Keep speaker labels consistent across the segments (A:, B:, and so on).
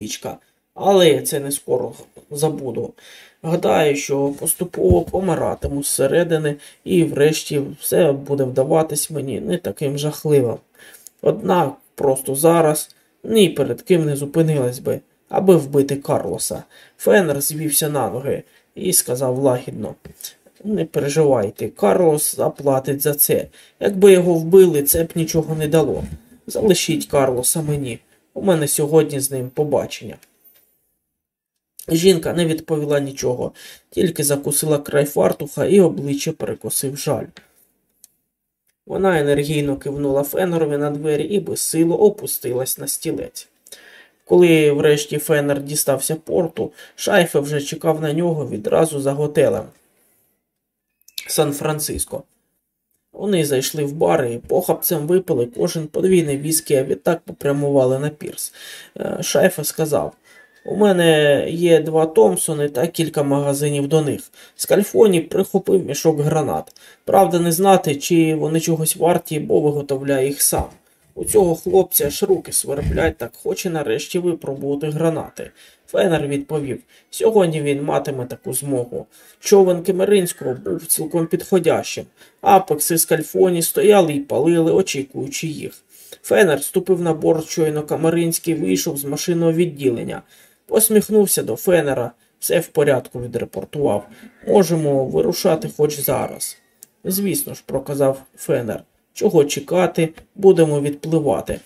A: річка, але я це не скоро забуду. Гадаю, що поступово помиратиму зсередини, і врешті все буде вдаватись мені не таким жахливим. Однак просто зараз ні перед ким не зупинилась би, аби вбити Карлоса. Фенер звівся на ноги і сказав лагідно. Не переживайте, Карлос заплатить за це. Якби його вбили, це б нічого не дало. Залишіть Карлоса мені. У мене сьогодні з ним побачення. Жінка не відповіла нічого, тільки закусила край фартуха і обличчя перекосив жаль. Вона енергійно кивнула Фенерові на двері і безсило опустилась на стілець. Коли врешті Фенер дістався порту, Шайфе вже чекав на нього відразу за готелем Сан-Франциско. Вони зайшли в бар і похапцем випили кожен подвійний віскі, а відтак попрямували на пірс. Е, Шайфе сказав у мене є два Томпсони та кілька магазинів до них. Скальфоні прихопив мішок гранат. Правда, не знати, чи вони чогось варті, бо виготовляє їх сам. У цього хлопця аж руки сверблять, так хоче нарешті випробувати гранати. Фенер відповів сьогодні він матиме таку змогу. Човен Кемеринського був цілком підходящим. Апекси з кальфоні стояли і палили, очікуючи їх. Фенер ступив на борт, щойно Камеринський вийшов з машинного відділення. Посміхнувся до Фенера. Все в порядку відрепортував. Можемо вирушати хоч зараз. Звісно ж, проказав Фенер. Чого чекати, будемо відпливати.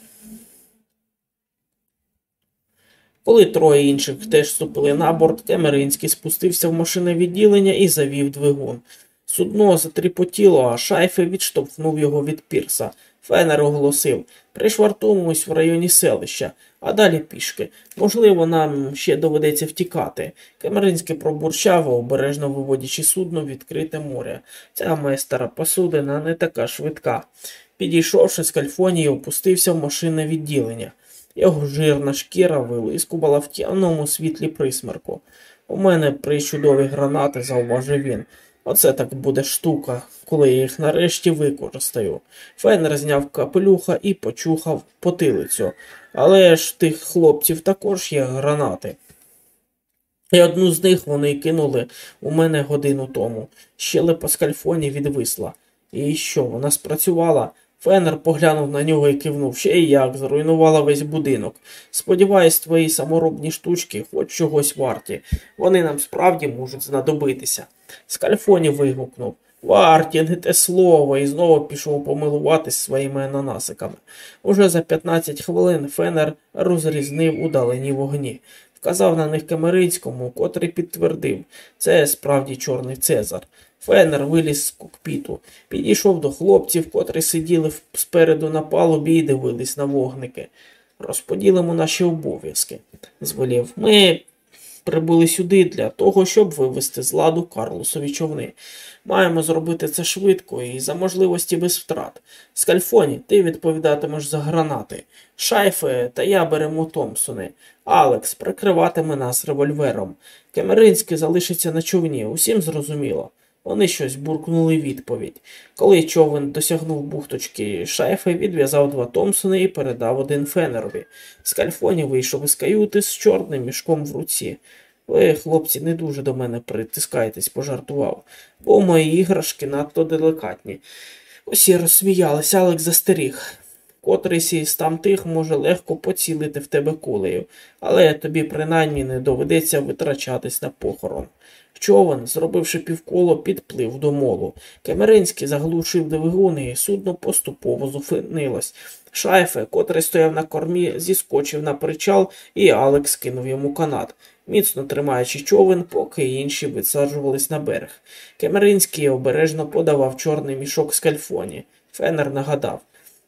A: Коли троє інших теж ступили на борт, Кемеринський спустився в машинне відділення і завів двигун. Судно затріпотіло, а шайфе відштовхнув його від пірса. Фенер оголосив пришвартуємось в районі селища, а далі пішки. Можливо, нам ще доведеться втікати. Кемеринський пробурчав, обережно виводячи судно в відкрите море. Ця моя стара посудина не така швидка. Підійшовши з Кальфонії, опустився в машинне відділення. Його жирна шкіра вилискувала в тямному світлі присмерку. У мене причудові гранати, зауважив він. Оце так буде штука, коли я їх нарешті використаю. Фенер зняв капелюха і почухав потилицю. Але ж тих хлопців також є гранати. І одну з них вони кинули у мене годину тому. Щелепа з кальфоні відвисла. І що, вона спрацювала? Фенер поглянув на нього і кивнув ще й як, зруйнувала весь будинок. Сподіваюсь, твої саморобні штучки хоч чогось варті. Вони нам справді можуть знадобитися. Скальфоні вигукнув. Варті, не те слово, і знову пішов помилуватись своїми ананасиками. Уже за 15 хвилин Фенер розрізнив удалені вогні. Вказав на них Камерицькому, котрий підтвердив це справді чорний Цезар. Фенер виліз з кокпіту, підійшов до хлопців, котрі сиділи спереду на палубі і дивились на вогники. Розподілимо наші обов'язки, звелів. Ми прибули сюди для того, щоб вивести з ладу Карлосові човни. Маємо зробити це швидко і за можливості без втрат. Скальфоні, ти відповідатимеш за гранати. Шайфе та я беремо Томпсони. Алекс прикриватиме нас револьвером. Кемеринський залишиться на човні, усім зрозуміло. Вони щось буркнули відповідь. Коли човен досягнув бухточки, шайфе відв'язав два Томпсони і передав один Фенерові. Скальфоні вийшов із каюти з чорним мішком в руці. Ви, хлопці, не дуже до мене притискайтесь, пожартував, бо мої іграшки надто деликатні. Усі розсміялися, Алекс застеріг. Котрийсь із тамтих може легко поцілити в тебе кулею, але тобі принаймні не доведеться витрачатись на похорон. Човен, зробивши півколо, підплив до молу. Кемеринський заглушив двигуни, і судно поступово зупинилось. Шайфе, котрий стояв на кормі, зіскочив на причал, і Алекс кинув йому канат, міцно тримаючи човен, поки інші висаджувались на берег. Кемеринський обережно подавав чорний мішок з кальфоні. Фенер нагадав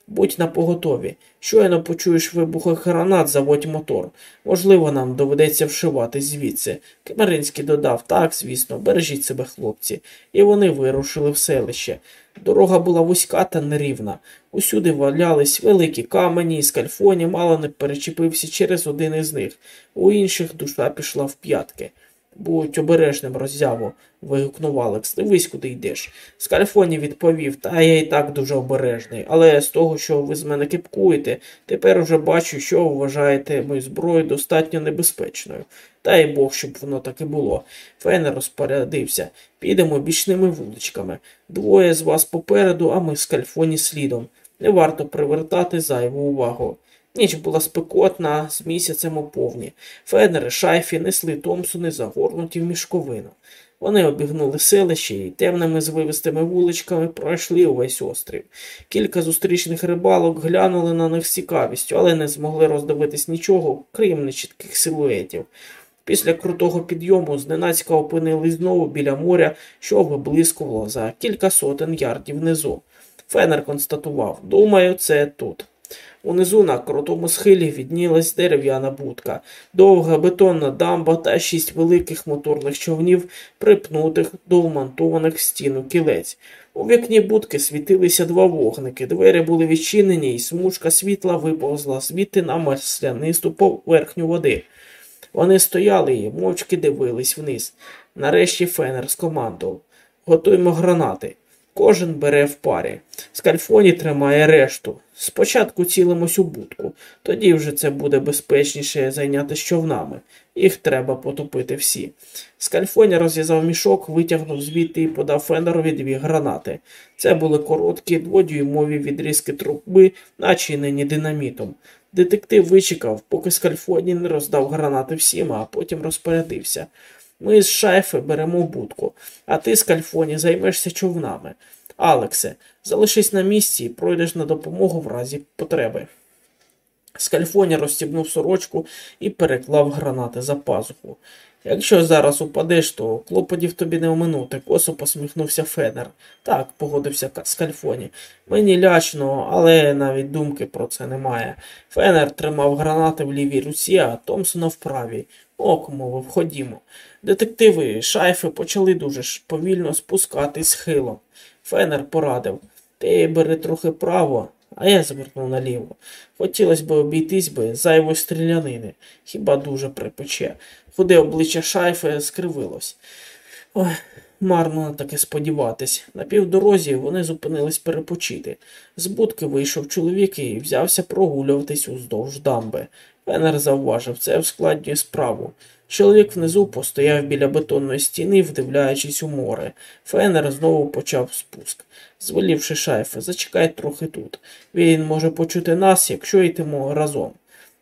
A: Будь напоготові. Щойно почуєш вибухи гранат, заводь мотор. Можливо, нам доведеться вшиватись звідси. Кемеринський додав так, звісно, бережіть себе, хлопці, і вони вирушили в селище. Дорога була вузька та нерівна. Усюди валялись великі камені, і скальфоні мало не перечепився через один із них. У інших душа пішла в п'ятки. Будь обережним, роззяво, вигукнув Алекс. Дивись, куди йдеш. Скальфоні відповів, та я і так дуже обережний, але з того, що ви з мене кипкуєте, тепер уже бачу, що вважаєте мою зброю достатньо небезпечною. Дай Бог, щоб воно так і було. Фенер розпорядився. Підемо бічними вуличками. Двоє з вас попереду, а ми з кальфоні слідом. Не варто привертати зайву увагу. Ніч була спекотна, з місяцем оповні. Фенери, шайфі несли Томсони загорнуті в мішковину. Вони обігнули селище і темними звивистими вуличками пройшли увесь острів. Кілька зустрічних рибалок глянули на них з цікавістю, але не змогли роздивитись нічого, крім нечітких силуетів. Після крутого підйому зненацька опинились знову біля моря, що виблискувало за кілька сотень ярдів внизу. Фенер констатував Думаю, це тут. Унизу на крутому схилі віднілась дерев'яна будка, довга бетонна дамба та шість великих моторних човнів, припнутих до вмонтованих в стіну кілець. У вікні будки світилися два вогники, двері були відчинені, і смужка світла виповзла звідти на маслянисту поверхню води. Вони стояли і мовчки дивились вниз. Нарешті Фенер скомандував Готуємо гранати. Кожен бере в парі. Скальфоні тримає решту. Спочатку цілимось у будку, тоді вже це буде безпечніше зайняти човнами. Їх треба потопити всі. Скальфоні розв'язав мішок, витягнув звідти і подав Фенерові дві гранати. Це були короткі дводюймові відрізки труби, начинені динамітом. Детектив вичекав, поки Скальфоні не роздав гранати всім, а потім розпорядився. Ми з шайфи беремо будку, а ти, Скальфоні, займешся човнами. Алексе, залишись на місці і пройдеш на допомогу в разі потреби. Скальфоні розстібнув сорочку і переклав гранати за пазуху. Якщо зараз упадеш, то клопотів тобі не оминути, косо посміхнувся Фенер. Так, погодився Скальфоні. Мені лячно, але навіть думки про це немає. Фенер тримав гранати в лівій руці, а Томсона в правій. Ок, мовив, ходімо. Детективи шайфи почали дуже повільно спускатись схилом. Фенер порадив Ти бери трохи право, а я звернув наліво. Хотілося б обійтись би зайвої стрілянини, хіба дуже припече. Худе обличчя шайфи скривилось. Ой, марно на таке сподіватись. На півдорозі вони зупинились перепочити. З будки вийшов чоловік і взявся прогулюватись уздовж дамби. Фенер зауважив це ускладнює справу. Чоловік внизу постояв біля бетонної стіни, вдивляючись у море. Фенер знову почав спуск. Звелівши шайфи, зачекай трохи тут. Він може почути нас, якщо йтимо разом.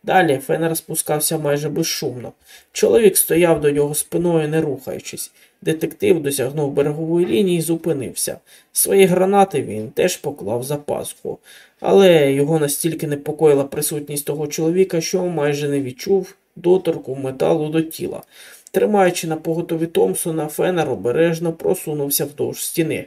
A: Далі Фенер спускався майже безшумно. Чоловік стояв до нього спиною, не рухаючись. Детектив досягнув берегової лінії і зупинився. Свої гранати він теж поклав за пасху, але його настільки непокоїла присутність того чоловіка, що майже не відчув доторку металу до тіла. Тримаючи на поготові Томпсона, Фенер обережно просунувся вдовж стіни.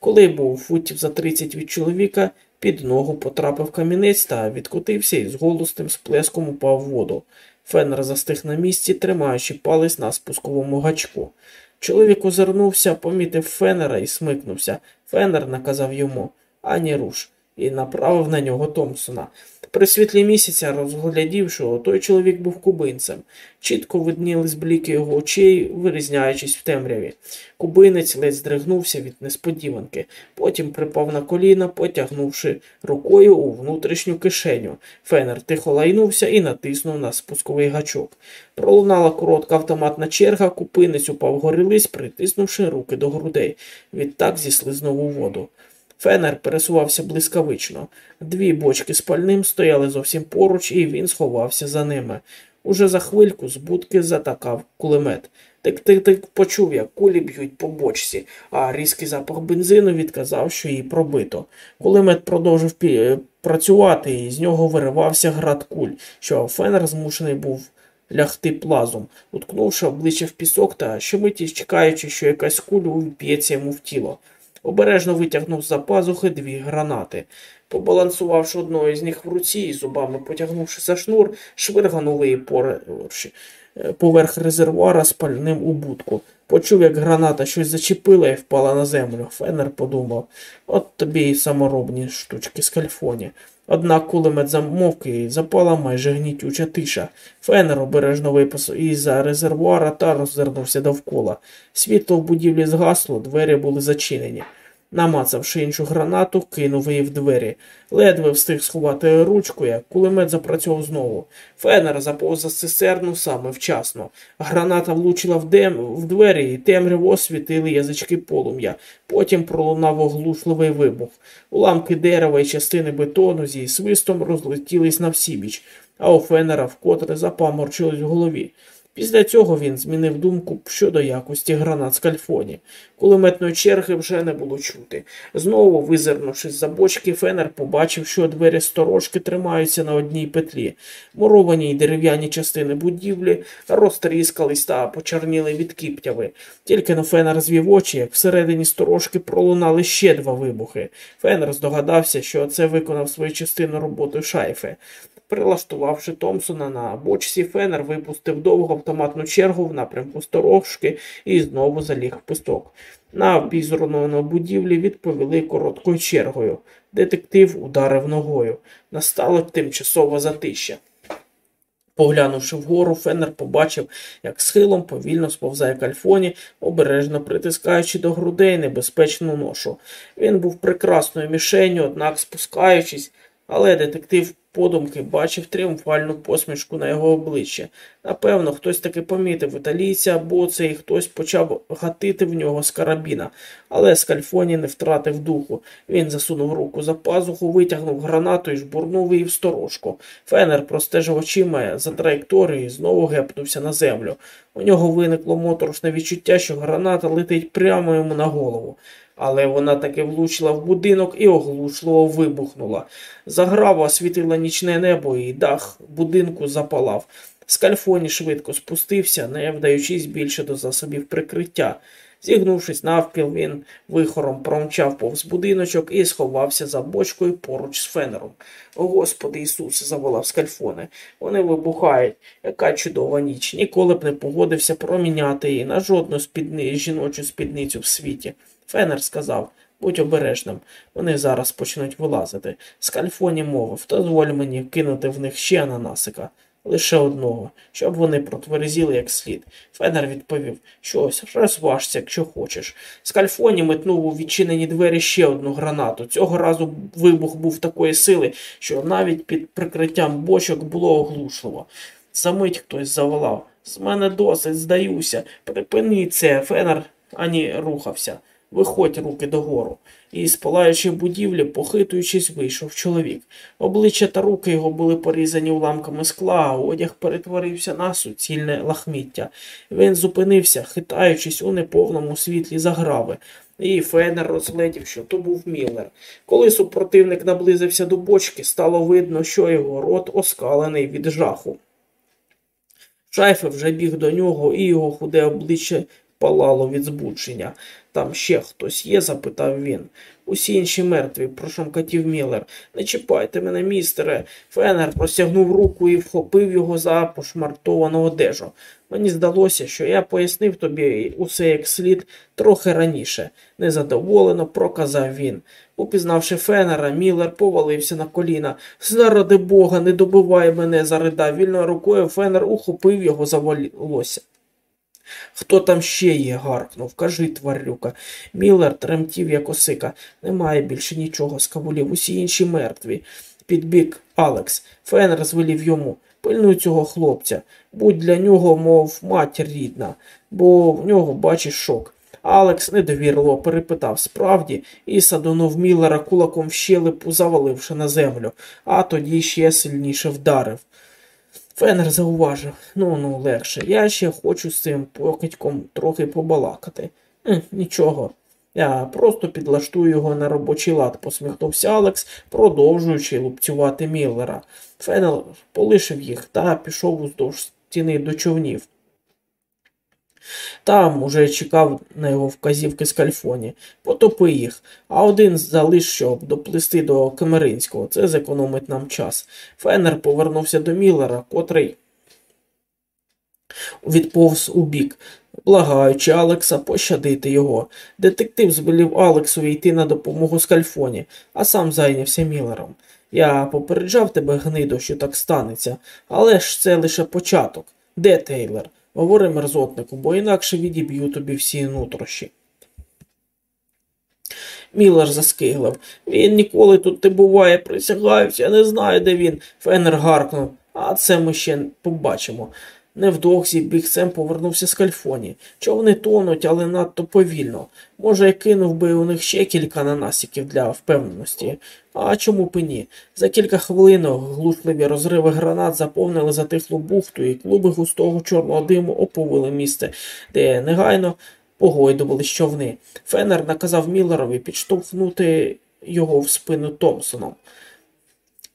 A: Коли був футів за 30 від чоловіка, під ногу потрапив камінець та відкотився і з голосним сплеском упав воду. Фенер застиг на місці, тримаючи палець на спусковому гачку. Чоловік озирнувся, помітив Фенера і смикнувся. Фенер наказав йому ані руш і направив на нього Томпсона. При світлі місяця розглядів, що той чоловік був кубинцем. Чітко видніли бліки його очей, вирізняючись в темряві. Кубинець ледь здригнувся від несподіванки, потім припав на коліна, потягнувши рукою у внутрішню кишеню. Фенер тихо лайнувся і натиснув на спусковий гачок. Пролунала коротка автоматна черга, купинець упав горілиць, притиснувши руки до грудей. Відтак зіслизнув у воду. Фенер пересувався блискавично. Дві бочки з пальним стояли зовсім поруч, і він сховався за ними. Уже за хвильку з будки затакав кулемет. Тик тик тик почув, як кулі б'ють по бочці, а різкий запах бензину відказав, що її пробито. Кулемет продовжив працювати, і з нього виривався град куль, що фенер змушений був лягти плазом, уткнувши обличчя в пісок та щомиті чекаючи, що якась куля вп'ється йому в тіло. Обережно витягнув за пазухи дві гранати. Побалансувавши одною з них в руці і зубами потягнувши за шнур, швирганули її поверх резервуара з пальним у будку. Почув, як граната щось зачепила і впала на землю. Фенер подумав от тобі й саморобні штучки з кальфоні. Однак кулемет замовк і запала майже гнітюча тиша. Фенер обережно виписав із за резервуара та роззирнувся довкола. Світло в будівлі згасло, двері були зачинені. Намацавши іншу гранату, кинув її в двері. Ледве встиг сховати ручку, як кулемет запрацював знову. Фенер за цистерну саме вчасно. Граната влучила в, дем... в двері і темряво освітили язички полум'я. Потім пролунав оглушливий вибух. Уламки дерева і частини бетону зі свистом розлетілись на всібіч, а у Фенера вкотре запаморчилось в голові. Після цього він змінив думку щодо якості гранат з кальфоні. Кулеметної черги вже не було чути. Знову, визирнувшись за бочки, Фенер побачив, що двері сторожки тримаються на одній петлі. Муровані й дерев'яні частини будівлі розтріскались та почерніли від кіптяви. Тільки на Фенер звів очі, як всередині сторожки пролунали ще два вибухи. Фенер здогадався, що це виконав свою частину роботи шайфи. Прилаштувавши Томпсона на бочці, Фенер випустив довгу автоматну чергу в напрямку сторожки і знову заліг в писток. На обізруйнованій будівлі відповіли короткою чергою. Детектив ударив ногою. Настало тимчасове затища. Поглянувши вгору, Феннер побачив, як схилом повільно сповзає кальфоні, обережно притискаючи до грудей небезпечну ношу. Він був прекрасною мішенью, однак спускаючись, але детектив подумки бачив тріумфальну посмішку на його обличчя. Напевно, хтось таки помітив італійця, або цей хтось почав гатити в нього з карабіна, але Скальфоні не втратив духу. Він засунув руку за пазуху, витягнув гранату і жбурнув її в сторожку. Фенер простежив очима за траєкторією і знову гепнувся на землю. У нього виникло моторошне відчуття, що граната летить прямо йому на голову але вона таки влучила в будинок і оглушливо вибухнула. Заграва освітила нічне небо, і дах будинку запалав. Скальфоні швидко спустився, не вдаючись більше до засобів прикриття. Зігнувшись навпіл, він вихором промчав повз будиночок і сховався за бочкою поруч з фенером. Господи Ісусе, заволав скальфоне. Вони вибухають. Яка чудова ніч. Ніколи б не погодився проміняти її на жодну спідни... жіночу спідницю в світі. Фенер сказав будь обережним, вони зараз почнуть вилазити. Скальфоні мовив, дозволь мені кинути в них ще ананасика. Лише одного, щоб вони протверезіли як слід. Фенер відповів щось, розважся, якщо хочеш. Скальфоні метнув у відчинені двері ще одну гранату. Цього разу вибух був такої сили, що навіть під прикриттям бочок було оглушливо. Замить хтось заволав. З мене досить, здаюся. Припини це, Фенер ані рухався. Виходь руки догору. І з палаючої будівлі, похитуючись, вийшов чоловік. Обличчя та руки його були порізані уламками скла, а одяг перетворився на суцільне лахміття. Він зупинився, хитаючись у неповному світлі заграви. І Фенер розглядів, що то був Міллер. Коли супротивник наблизився до бочки, стало видно, що його рот оскалений від жаху. Шайфе вже біг до нього, і його худе обличчя палало від збудження. Там ще хтось є? запитав він. Усі інші мертві, прошамкатів Міллер. Не чіпайте мене, містере. Фенер простягнув руку і вхопив його за пошмартовану одежу. Мені здалося, що я пояснив тобі усе як слід трохи раніше. Незадоволено проказав він. Упізнавши Фенера, Міллер повалився на коліна. Заради бога, не добивай мене, заридав. Вільною рукою Фенер ухопив його за волосся. Хто там ще є? гаркнув. Кажи, тварюка. Міллер тремтів, як осика. Немає більше нічого з кавулів. Усі інші мертві. Підбіг Алекс. Фенер звелів йому. Пильнуй цього хлопця. Будь для нього, мов матір рідна, бо в нього бачиш шок. Алекс недовірливо перепитав справді і садонув Міллера кулаком в щелепу, заваливши на землю, а тоді ще сильніше вдарив. Фенер зауважив ну ну легше. Я ще хочу з цим покидьком трохи побалакати. Хм, нічого. Я просто підлаштую його на робочий лад, посміхнувся Алекс, продовжуючи лупцювати Міллера. Фенер полишив їх та пішов уздовж стіни до човнів. Там уже чекав на його вказівки з кальфоні. Потопи їх, а один залиш, щоб доплисти до Камеринського. Це зекономить нам час. Феннер повернувся до Міллера, котрий відповз у бік, благаючи Алекса пощадити його. Детектив звелів Алексові йти на допомогу скальфоні, а сам зайнявся Міллером. Я попереджав тебе, гнидо, що так станеться, але ж це лише початок. Де Тейлор? Говори мерзотнику, бо інакше відіб'ю тобі всі нутрощі. Міллер заскиглив. Він ніколи тут не буває, присягаюся, я не знаю, де він. Фенер гаркнув, а це ми ще побачимо. Невдовзі бігцем повернувся з кальфоні. Човни тонуть, але надто повільно. Може, я кинув би у них ще кілька нанасіків для впевненості. А чому б і ні? За кілька хвилин глушливі розриви гранат заповнили затихлу бухту, і клуби густого чорного диму оповили місце, де негайно погойдували човни. Феннер наказав Міллерові підштовхнути його в спину Томпсоном.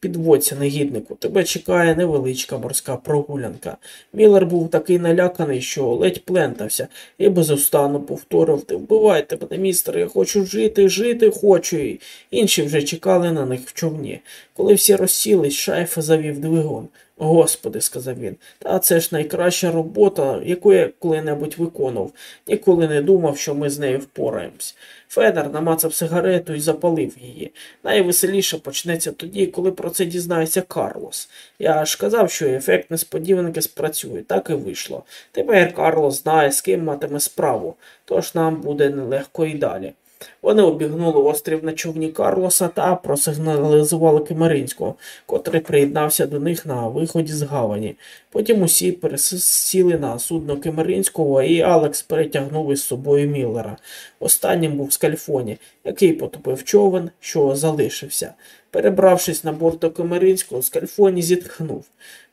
A: Підводься, негіднику, тебе чекає невеличка морська прогулянка. Міллер був такий наляканий, що ледь плентався, і безустанно повторив Ти вбивайте мене, містер, я хочу жити, жити хочу. І Інші вже чекали на них в човні. Коли всі розсілись, шайфа завів двигун. Господи, сказав він, та це ж найкраща робота, яку я коли-небудь виконував. Ніколи не думав, що ми з нею впораємось. Федор намацав сигарету і запалив її. Найвеселіше почнеться тоді, коли про це дізнається Карлос. Я ж казав, що ефект несподіванки спрацює, так і вийшло. Тепер Карлос знає, з ким матиме справу, тож нам буде нелегко і далі. Вони обігнули острів на човні Карлоса та просигналізували Кемеринського, котрий приєднався до них на виході з гавані. Потім усі пересіли на судно Кемеринського, і Алекс перетягнув із собою Міллера. Останнім був Скальфоні, який потопив човен, що залишився. Перебравшись на борт до Кемеринського, Скальфоні зітхнув.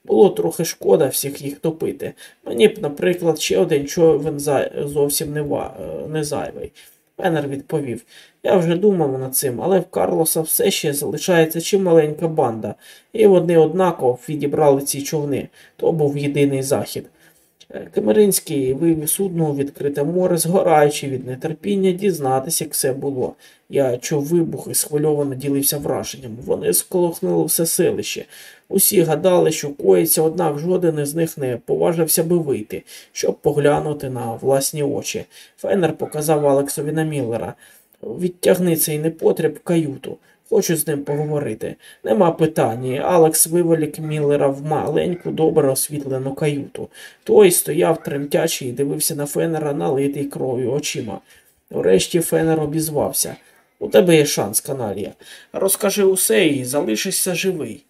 A: Було трохи шкода всіх їх топити. Мені б, наприклад, ще один човен зовсім не, зайвий. Пенер відповів. Я вже думав над цим, але в Карлоса все ще залишається чималенька банда, і вони однаково відібрали ці човни. То був єдиний захід. Е, Кемеринський вивів судно у відкрите море, згораючи від нетерпіння, дізнатися, як все було. Я чув вибух і схвильовано ділився враженням. Вони сколохнули все селище. Усі гадали, що коїться, однак жоден із них не поважився би вийти, щоб поглянути на власні очі. Феннер показав Алексові на Міллера. Відтягни цей непотріб в каюту. Хочу з ним поговорити. Нема питання. Алекс виволік Міллера в маленьку, добре освітлену каюту. Той стояв тремтячий і дивився на Феннера, налитий кров'ю очима. Врешті Феннер обізвався. У тебе є шанс, каналія. Розкажи усе і залишишся живий.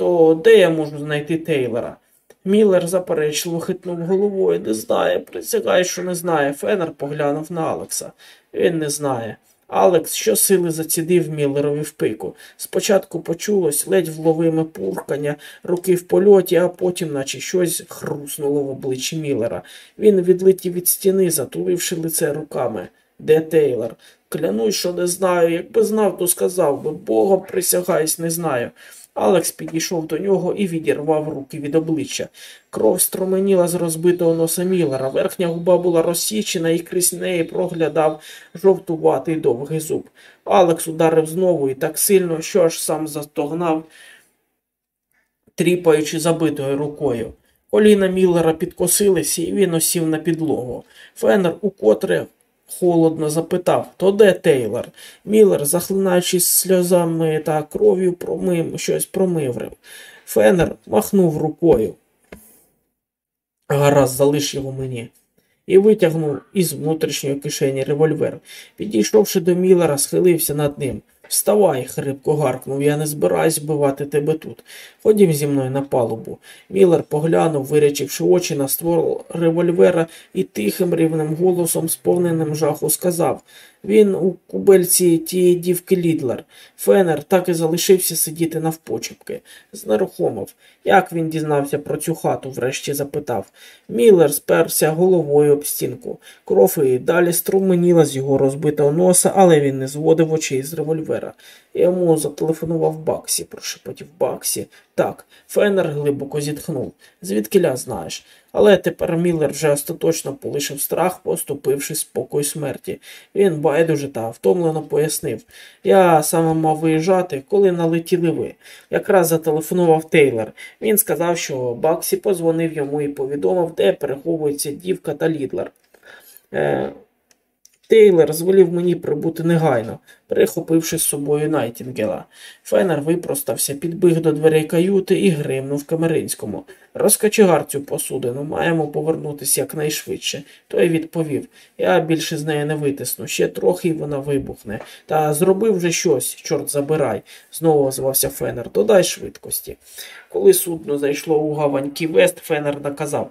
A: То де я можу знайти Тейлора? Міллер заперечливо хитнув головою, не знає, присягай, що не знає. Феннер поглянув на Алекса. Він не знає. Алекс щосили зацідив Міллерові в пику. Спочатку почулось ледь вловиме пуркання, руки в польоті, а потім, наче щось хруснуло в обличчі Міллера. Він відлетів від стіни, затуливши лице руками. Де Тейлор? Клянусь, що не знаю. Якби знав, то сказав би. Богом присягаюсь, не знаю. Алекс підійшов до нього і відірвав руки від обличчя. Кров строменіла з розбитого носа Міллера, верхня губа була розсічена і крізь неї проглядав жовтуватий довгий зуб. Алекс ударив знову і так сильно, що аж сам застогнав, тріпаючи забитою рукою. Коліна Міллера підкосилися, і він осів на підлогу. Феннер укотре холодно запитав То де Тейлор? Міллер, захлинаючись сльозами та кров'ю, промив, щось промиврив. Фенер махнув рукою. Гаразд, залиш його мені. І витягнув із внутрішньої кишені револьвер. Підійшовши до Міллера, схилився над ним. Вставай, хрипко гаркнув, я не збираюсь вбивати тебе тут. Ходім зі мною на палубу. Міллер поглянув, вирячивши очі на створ револьвера і тихим рівним голосом, сповненим жаху, сказав він у кубельці тієї дівки Лідлер. Фенер так і залишився сидіти навпочепки. Знерухомив. Як він дізнався про цю хату? врешті запитав. Міллер сперся головою об стінку. Кров і далі струменіла з його розбитого носа, але він не зводив очей з револьвера. Йому зателефонував Баксі, прошепотів Баксі. Так, Феннер глибоко зітхнув. Звідкиля знаєш. Але тепер Міллер вже остаточно полишив страх, поступившись спокою смерті. Він байдуже та втомлено пояснив. Я саме мав виїжджати, коли налетіли ви. Якраз зателефонував Тейлор. Він сказав, що Баксі позвонив йому і повідомив, де переховується дівка та Лідлер. Е, Тейлор звелів мені прибути негайно, прихопивши з собою Найтінгела. Фенер випростався, підбіг до дверей каюти і гримнув Камеринському. Розкачегар цю посудину, маємо повернутися якнайшвидше. Той відповів я більше з неї не витисну, ще трохи і вона вибухне. Та зробив вже щось, чорт забирай, знову озвався Фенер. Додай швидкості. Коли судно зайшло у гавань Ківест, Фенер наказав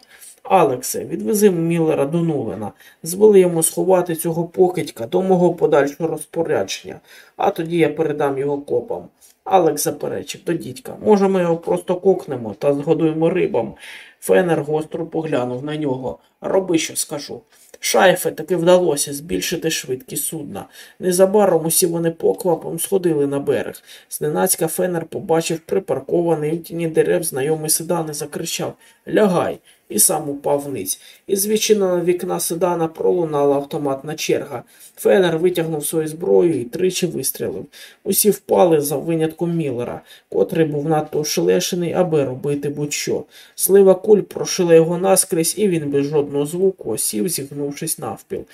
A: Алексе, відвези Міллера до Нулена. Звели йому сховати цього покидька до мого подальшого розпорядження, а тоді я передам його копам. Алекс заперечив до дідька. Може, ми його просто кокнемо та згодуємо рибам. Фенер гостро поглянув на нього. Роби, що скажу. Шайфе таки вдалося збільшити швидкість судна. Незабаром усі вони поквапом сходили на берег. Зненацька Фенер побачив припаркований у тіні дерев знайомий седан і закричав Лягай! І сам упав вниз. Із відчиненого вікна седана пролунала автоматна черга. Фенер витягнув свою зброю і тричі вистрілив. Усі впали за винятком Міллера, котрий був надто ошелешений, аби робити будь-що. Слива куль прошила його наскрізь, і він без жодного звуку осів, зігнувшись навпіл.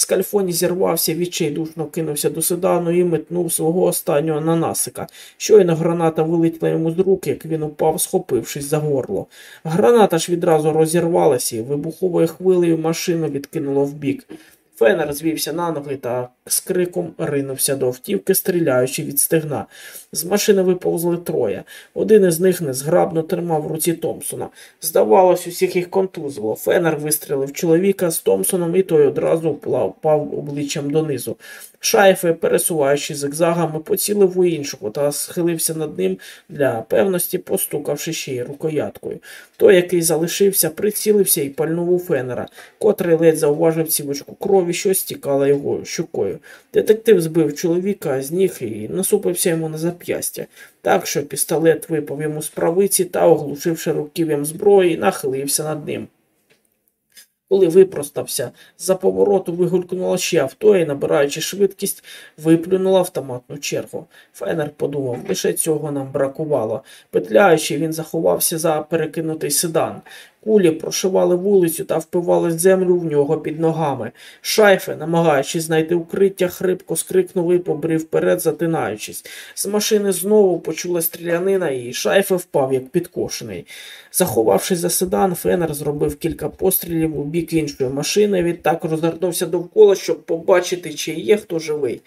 A: Скальфоні зірвався, відчайдушно кинувся до седану і метнув свого останнього ананасика. Щойно граната вилетіла йому з рук, як він упав, схопившись за горло. Граната ж відразу розірвалася і вибуховою хвилею машину відкинуло вбік. Фенер звівся на ноги та з криком ринувся до автівки, стріляючи від стегна. З машини виповзли троє. Один із них незграбно тримав в руці Томпсона. Здавалось, усіх їх контузило. Фенер вистрілив чоловіка з Томпсоном, і той одразу впав обличчям донизу. Шайфи, пересуваючи зигзагами, поцілив у іншого та схилився над ним для певності, постукавши ще й рукояткою. Той, який залишився, прицілився і пальнув у фенера, котрий ледь зауважив цівочку крові, що стікала його щукою. Детектив збив чоловіка з ніг і насупився йому на зап'ястя, так що пістолет випав йому з правиці та, оглушивши руків'ям зброї, нахилився над ним. Коли випростався, за повороту вигулькнуло ще авто і, набираючи швидкість, виплюнула автоматну чергу. Фенер подумав, лише цього нам бракувало. Петляючи, він заховався за перекинутий седан. Кулі прошивали вулицю та впивали землю в нього під ногами. Шайфе, намагаючись знайти укриття, хрипко скрикнув і побрів вперед, затинаючись. З машини знову почула стрілянина, і шайфе впав, як підкошений. Заховавшись за седан, Фенер зробив кілька пострілів у бік іншої машини. Відтак розгорнувся довкола, щоб побачити, чи є хто живий.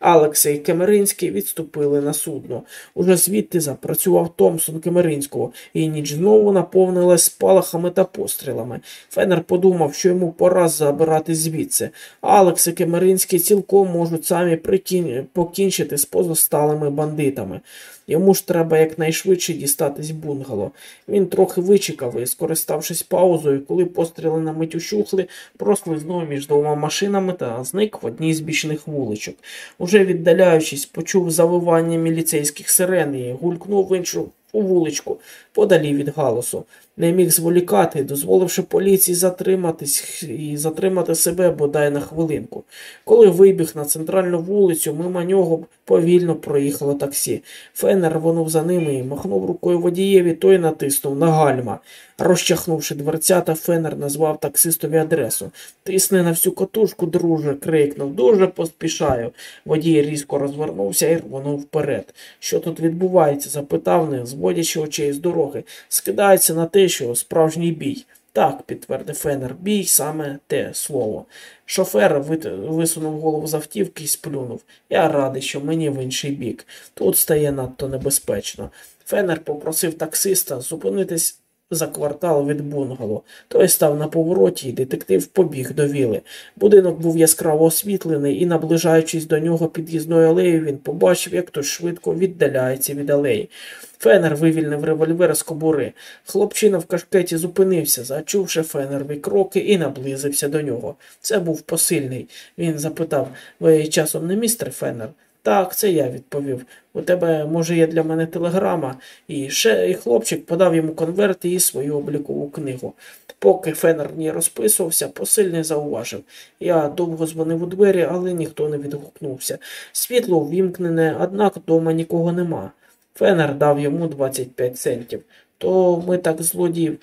A: Алекса і Кемеринський відступили на судно. Уже звідти запрацював Томсон Кемеринського, і ніч знову наповнилась спалахами та пострілами. Фенер подумав, що йому пора забирати звідси. Алекс і Кемеринський цілком можуть самі прикін... покінчити з позосталими бандитами. Йому ж треба якнайшвидше дістатись бунгало. Він трохи вичекав і, скориставшись паузою, коли постріли на мить ущухли, прослизнув між двома машинами та зник в одній з бічних вуличок. Уже віддаляючись, почув завивання міліцейських сирен і гулькнув в іншу у вуличку, подалі від галасу. Не міг зволікати, дозволивши поліції затриматись і затримати себе бодай на хвилинку. Коли вибіг на центральну вулицю, мимо нього повільно проїхало таксі. Фенер рвонув за ними і махнув рукою водієві, той натиснув на гальма. Розчахнувши дверцята, Фенер назвав таксистові адресу. Тисни на всю катушку, друже, крикнув. Дуже поспішаю. Водій різко розвернувся і рвонув вперед. Що тут відбувається? запитав, не зводячи очей з дороги. Скидається на те, що справжній бій. Так, підтвердив Фенер, бій саме те слово. Шофер висунув голову з автівки і сплюнув. Я радий, що мені в інший бік. Тут стає надто небезпечно. Фенер попросив таксиста зупинитись за квартал від бунгало. Той став на повороті, і детектив побіг до віли. Будинок був яскраво освітлений, і, наближаючись до нього під'їзною алеєю, він побачив, як той швидко віддаляється від алеї. Фенер вивільнив револьвер з кобури. Хлопчина в кашкеті зупинився, зачувши фенерові кроки, і наблизився до нього. Це був посильний. Він запитав ви часом не містер Фенер? Так, це я відповів. У тебе, може, є для мене телеграма, і ще і хлопчик подав йому конверт і свою облікову книгу. Поки Фенер ній розписувався, посильний зауважив. Я довго дзвонив у двері, але ніхто не відгукнувся. Світло ввімкнене, однак вдома нікого нема. Фенер дав йому 25 центів. То ми так злодіїв.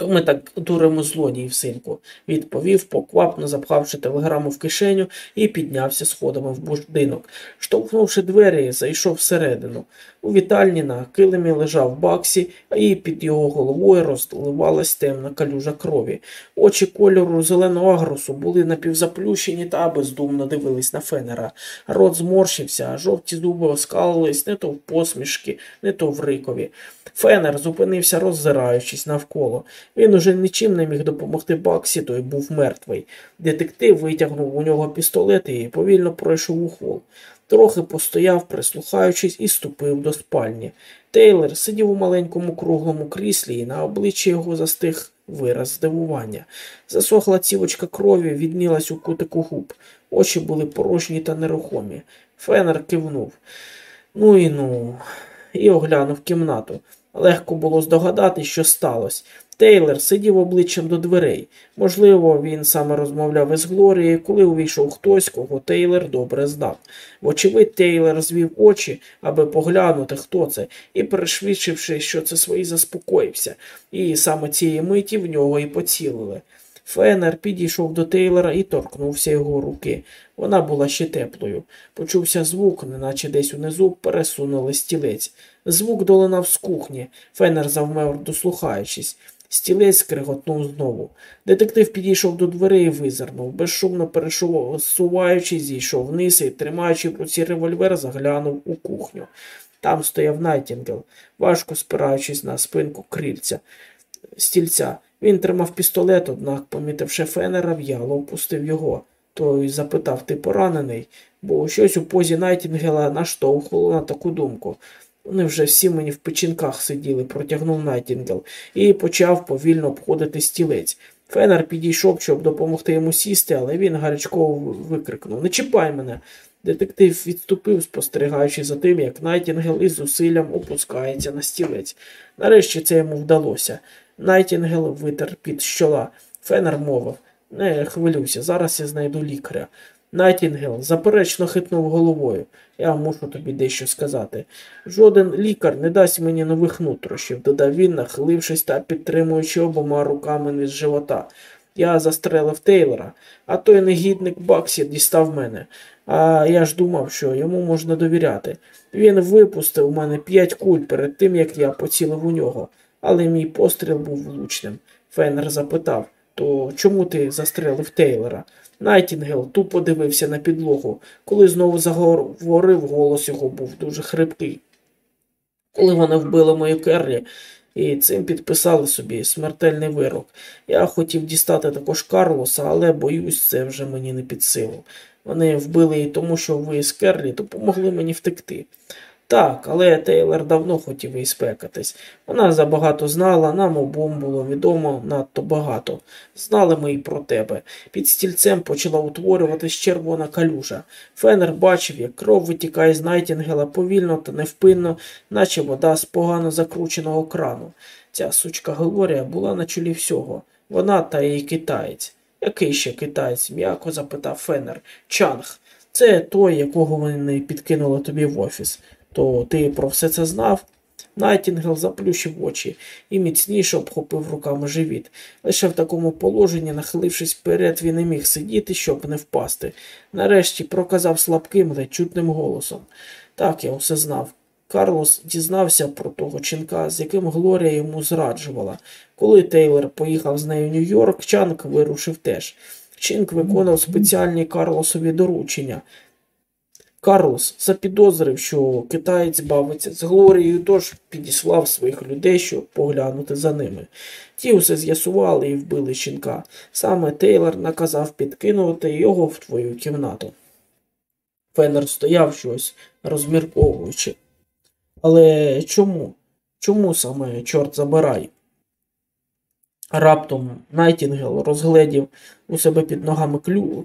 A: То ми так дуримо злодіїв, синку, відповів, поквапно запхавши телеграму в кишеню і піднявся сходами в будинок. Штовхнувши двері, зайшов всередину. У вітальні на килимі лежав Баксі, а і під його головою розливалась темна калюжа крові. Очі кольору зеленого агросу були напівзаплющені та бездумно дивились на фенера. Рот зморщився, а жовті зуби оскалились не то в посмішки, не то в рикові. Фенер зупинився, роззираючись навколо. Він уже нічим не міг допомогти Баксі, той був мертвий. Детектив витягнув у нього пістолет і повільно пройшов у хол. Трохи постояв, прислухаючись, і ступив до спальні. Тейлор сидів у маленькому круглому кріслі, і на обличчі його застиг вираз здивування. Засохла цівочка крові, віднілась у кутику губ. Очі були порожні та нерухомі. Фенер кивнув. Ну і ну, і оглянув кімнату. Легко було здогадати, що сталося. Тейлор сидів обличчям до дверей. Можливо, він саме розмовляв із Глорією, коли увійшов хтось, кого Тейлор добре знав. Вочевидь, Тейлор звів очі, аби поглянути, хто це, і, перешвидшивши, що це свої заспокоївся, і саме цієї миті в нього і поцілили. Фенер підійшов до Тейлора і торкнувся його руки. Вона була ще теплою. Почувся звук, неначе десь унизу пересунули стілець. Звук долинав з кухні. Фенер завмер, дослухаючись. Стілець скриготнув знову. Детектив підійшов до дверей і визирнув. Безшумно пересуваючись, зійшов вниз і, тримаючи в руці револьвер, заглянув у кухню. Там стояв Найтінгел, важко спираючись на спинку стільця. Він тримав пістолет, однак, помітивши Фенера, в'яло опустив його. Той запитав, ти поранений, бо щось у позі Найтінгела наштовхувало на таку думку. Вони вже всі мені в печінках сиділи, протягнув Найтінгел, і почав повільно обходити стілець. Фенер підійшов, щоб допомогти йому сісти, але він гарячково викрикнув Не чіпай мене. Детектив відступив, спостерігаючи за тим, як Найтінгел із зусиллям опускається на стілець. Нарешті це йому вдалося. Найтінгел витер піт з чола. Фенер мовив Не хвилюйся, зараз я знайду лікаря. Найтінгел заперечно хитнув головою. Я мушу тобі дещо сказати. Жоден лікар не дасть мені нових нутрощів, додав він, нахилившись та підтримуючи обома руками низ живота. Я застрелив Тейлора, а той негідник Баксі дістав мене. А я ж думав, що йому можна довіряти. Він випустив у мене п'ять куль перед тим, як я поцілив у нього, але мій постріл був влучним. Фенер запитав то чому ти застрелив Тейлора? Найтінгел тупо дивився на підлогу. Коли знову заговорив, голос його був дуже хрипкий. Коли вони вбили мою Керлі, цим підписали собі смертельний вирок. Я хотів дістати також Карлоса, але боюсь, це вже мені не під силу. Вони вбили її тому, що ви з Керлі допомогли мені втекти. Так, але Тейлор давно хотів їй спекатись. Вона забагато знала, нам обом було відомо надто багато. Знали ми й про тебе. Під стільцем почала утворюватись червона калюжа. Фенер бачив, як кров витікає з Найтінгела повільно та невпинно, наче вода з погано закрученого крану. Ця сучка Глорія була на чолі всього. Вона та її китаєць. Який ще китаєць? м'яко запитав Фенер. Чанг. Це той, якого вони підкинули тобі в офіс. То ти про все це знав? Найтінгел заплющив очі і міцніше обхопив руками живіт. Лише в такому положенні, нахилившись вперед, він ще міг сидіти, щоб не впасти. Нарешті проказав слабким, ледь чутним голосом. Так, я усе знав. Карлос дізнався про того чинка, з яким Глорія йому зраджувала. Коли Тейлор поїхав з нею в Нью-Йорк, Чанг вирушив теж. Чинк виконав спеціальні Карлосові доручення. Карлос запідозрив, що китаєць бавиться з Глорією, тож підіслав своїх людей, щоб поглянути за ними. Ті усе з'ясували і вбили щенка. Саме Тейлор наказав підкинути його в твою кімнату. Феннер стояв щось, розмірковуючи. Але чому? Чому саме, чорт забирай? Раптом Найтінгел розгледів у себе під ногами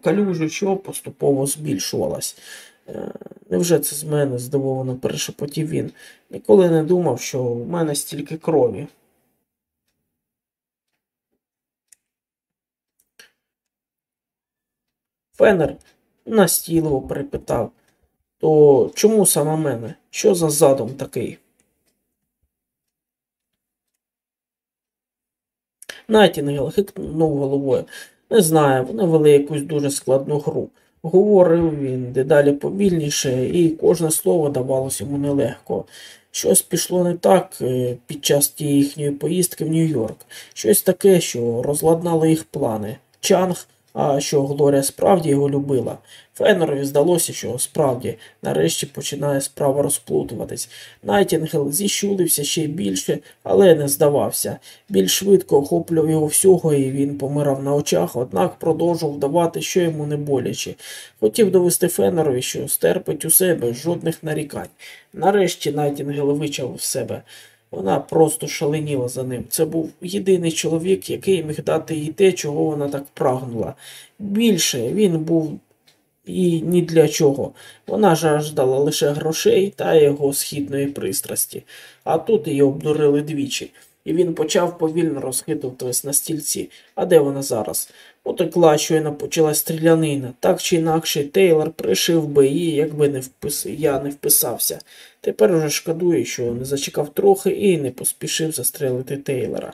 A: калюжу, що поступово збільшувалась. Е, невже це з мене? здивовано прошепотів він. Ніколи не думав, що в мене стільки крові. Фенер настійливо перепитав. То чому саме мене? Що за задум такий? Найтінгел хитнув головою. Не знаю, вони вели якусь дуже складну гру. Говорив він дедалі повільніше, і кожне слово давалось йому нелегко. Щось пішло не так е, під час тієї їхньої поїздки в Нью-Йорк, щось таке, що розладнало їх плани. Чанга ця Глорія справді його любила. Фенерові здалося, що справді нарешті починає справа розплутуватись. Найтінгел зіщулився ще більше, але не здавався. Біль швидко охоплював його всього, і він помирав на очах, однак продовжував вдавати, що йому не боляче. Хотів довести Фенерові, що стерпить усе без жодних нарікань. Нарешті Найтінгел вичавив з себе. Вона просто шаленіла за ним. Це був єдиний чоловік, який міг дати їй те, чого вона так прагнула. Більше він був і ні для чого. Вона жадала лише грошей та його східної пристрасті, а тут її обдурили двічі. І він почав повільно розхитуватись на стільці. А де вона зараз? Утекла, щойно почалась стрілянина. Так чи інакше, Тейлор пришив би її, якби не впис... я не вписався. Тепер уже шкодує, що не зачекав трохи і не поспішив застрелити Тейлора.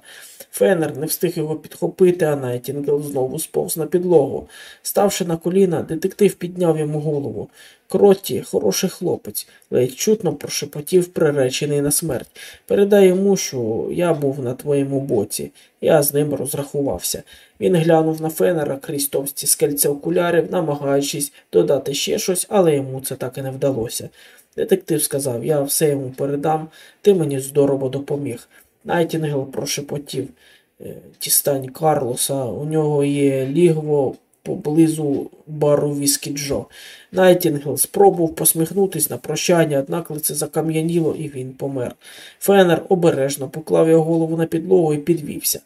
A: Феннер не встиг його підхопити, а Найтінгел знову сповз на підлогу. Ставши на коліна, детектив підняв йому голову. Кротті, хороший хлопець, ледь чутно прошепотів приречений на смерть. Передай йому, що я був на твоєму боці. Я з ним розрахувався. Він глянув на Фенера крізь товсті скельця окулярів, намагаючись додати ще щось, але йому це так і не вдалося. Детектив сказав, я все йому передам, ти мені здорово допоміг. Найтінгел прошепотів. Дістань «Е, Карлоса, у нього є лігво поблизу бару Віскі Джо. Найтінгел спробував посміхнутись на прощання, однак лице закам'яніло і він помер. Фенер обережно поклав його голову на підлогу і підвівся.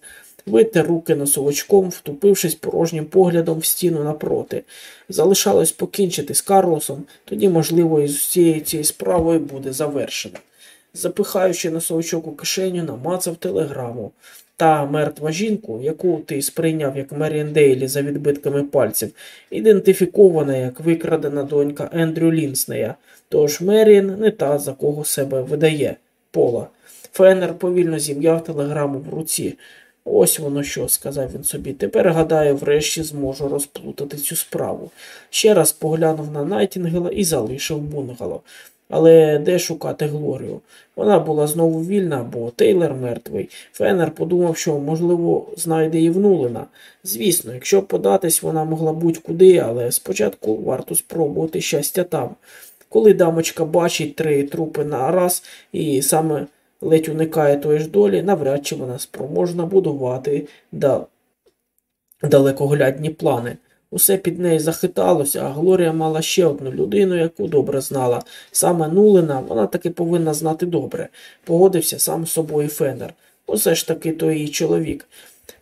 A: Витер руки носовичком, втупившись порожнім поглядом в стіну напроти. Залишалось покінчити з Карлосом, тоді, можливо, із всією цією справою буде завершено. Запихаючи носовичок у кишеню, намацав телеграму. Та мертва жінка, яку ти сприйняв як Меріан Дейлі за відбитками пальців, ідентифікована як викрадена донька Ендрю Лінснея. Тож Меріан не та, за кого себе видає. Пола. Феннер повільно зім'яв телеграму в руці. Ось воно що, сказав він собі. Тепер, гадаю, врешті зможу розплутати цю справу. Ще раз поглянув на Найтінгела і залишив бунгало. Але де шукати Глорію? Вона була знову вільна, бо Тейлор мертвий. Феннер подумав, що, можливо, знайде і внулина. Звісно, якщо податись, вона могла будь-куди, але спочатку варто спробувати щастя там. Коли дамочка бачить три трупи на раз і саме ледь уникає тої ж долі, навряд чи вона спроможна будувати да... далекоглядні плани. Усе під неї захиталося, а Глорія мала ще одну людину, яку добре знала. Саме Нулина вона таки повинна знати добре. Погодився сам з собою Фенер. Усе ж таки то її чоловік.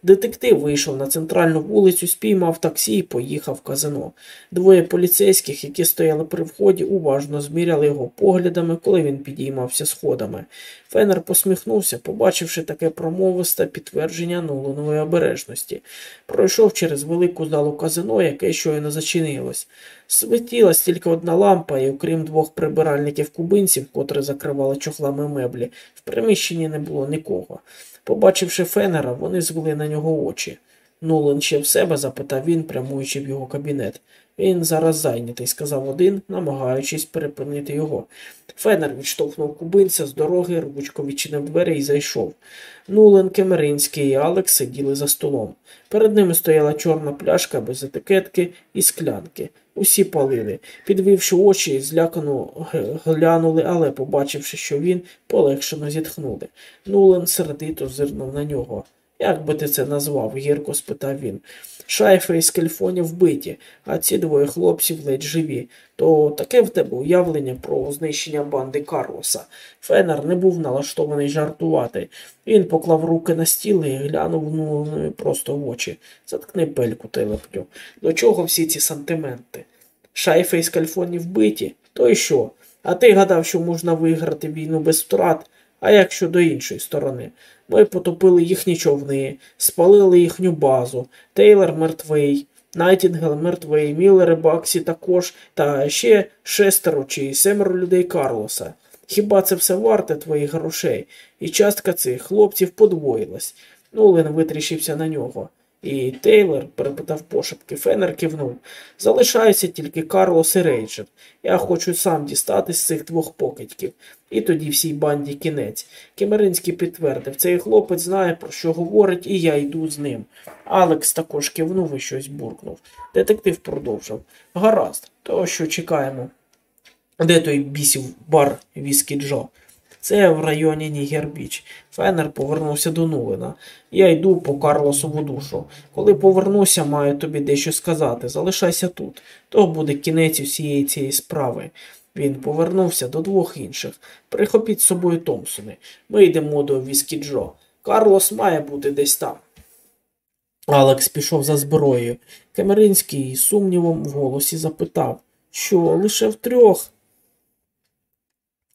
A: Детектив вийшов на центральну вулицю, спіймав таксі і поїхав в казино. Двоє поліцейських, які стояли при вході, уважно зміряли його поглядами, коли він підіймався сходами. Фенер посміхнувся, побачивши таке промовисте підтвердження нулинової обережності. Пройшов через велику залу казино, яке щойно зачинилось. Світіла тільки одна лампа, і окрім двох прибиральників кубинців, котрі закривали чохлами меблі, в приміщенні не було нікого. Побачивши Фенера, вони звели на нього очі. Нулен ще в себе? запитав він, прямуючи в його кабінет. Він зараз зайнятий, сказав один, намагаючись перепинити його. Фенер відштовхнув кубинця з дороги, рвучко відчинив двері і зайшов. Нулен, Кемеринський і Алекс сиділи за столом. Перед ними стояла чорна пляшка без етикетки і склянки. Усі палили. Підвівши очі, злякано глянули, але, побачивши, що він, полегшено зітхнули. Нулен сердито зирнув на нього. Як би ти це назвав? гірко спитав він. Шайфи і скельфоні вбиті, а ці двоє хлопців ледь живі. То таке в тебе уявлення про знищення банди Карлоса. Фенер не був налаштований жартувати. Він поклав руки на стіл і глянув ну, просто в очі. Заткни пельку, телепню. До чого всі ці сантименти? Шайф і Скальфоні вбиті, то й що? А ти гадав, що можна виграти війну без втрат, а як щодо іншої сторони? Ми потопили їхні човни, спалили їхню базу, Тейлор мертвий, Найтінгел мертвий, Міллер і Баксі також, та ще шестеро чи семеро людей Карлоса. Хіба це все варте твоїх грошей? І частка цих хлопців подвоїлась. Нолен витріщився на нього. І Тейлор перепитав пошепки, Фенер кивнув. Залишаються тільки Карлос і Рейджер. Я хочу сам дістатись з цих двох покидьків. І тоді всій банді кінець. Кемеринський підтвердив, цей хлопець знає, про що говорить, і я йду з ним. Алекс також кивнув і щось буркнув. Детектив продовжив. Гаразд, то що чекаємо. Де той бісів бар Віскі Джо? Це в районі Нігербіч. Фенер повернувся до Нулина. Я йду по Карлосову душу. Коли повернуся, маю тобі дещо сказати. Залишайся тут. То буде кінець усієї цієї справи. Він повернувся до двох інших. Прихопіть з собою Томпсони. Ми йдемо до Віскі Джо. Карлос має бути десь там. Алекс пішов за зброєю. Кемеринський сумнівом в голосі запитав, що лише втрьох.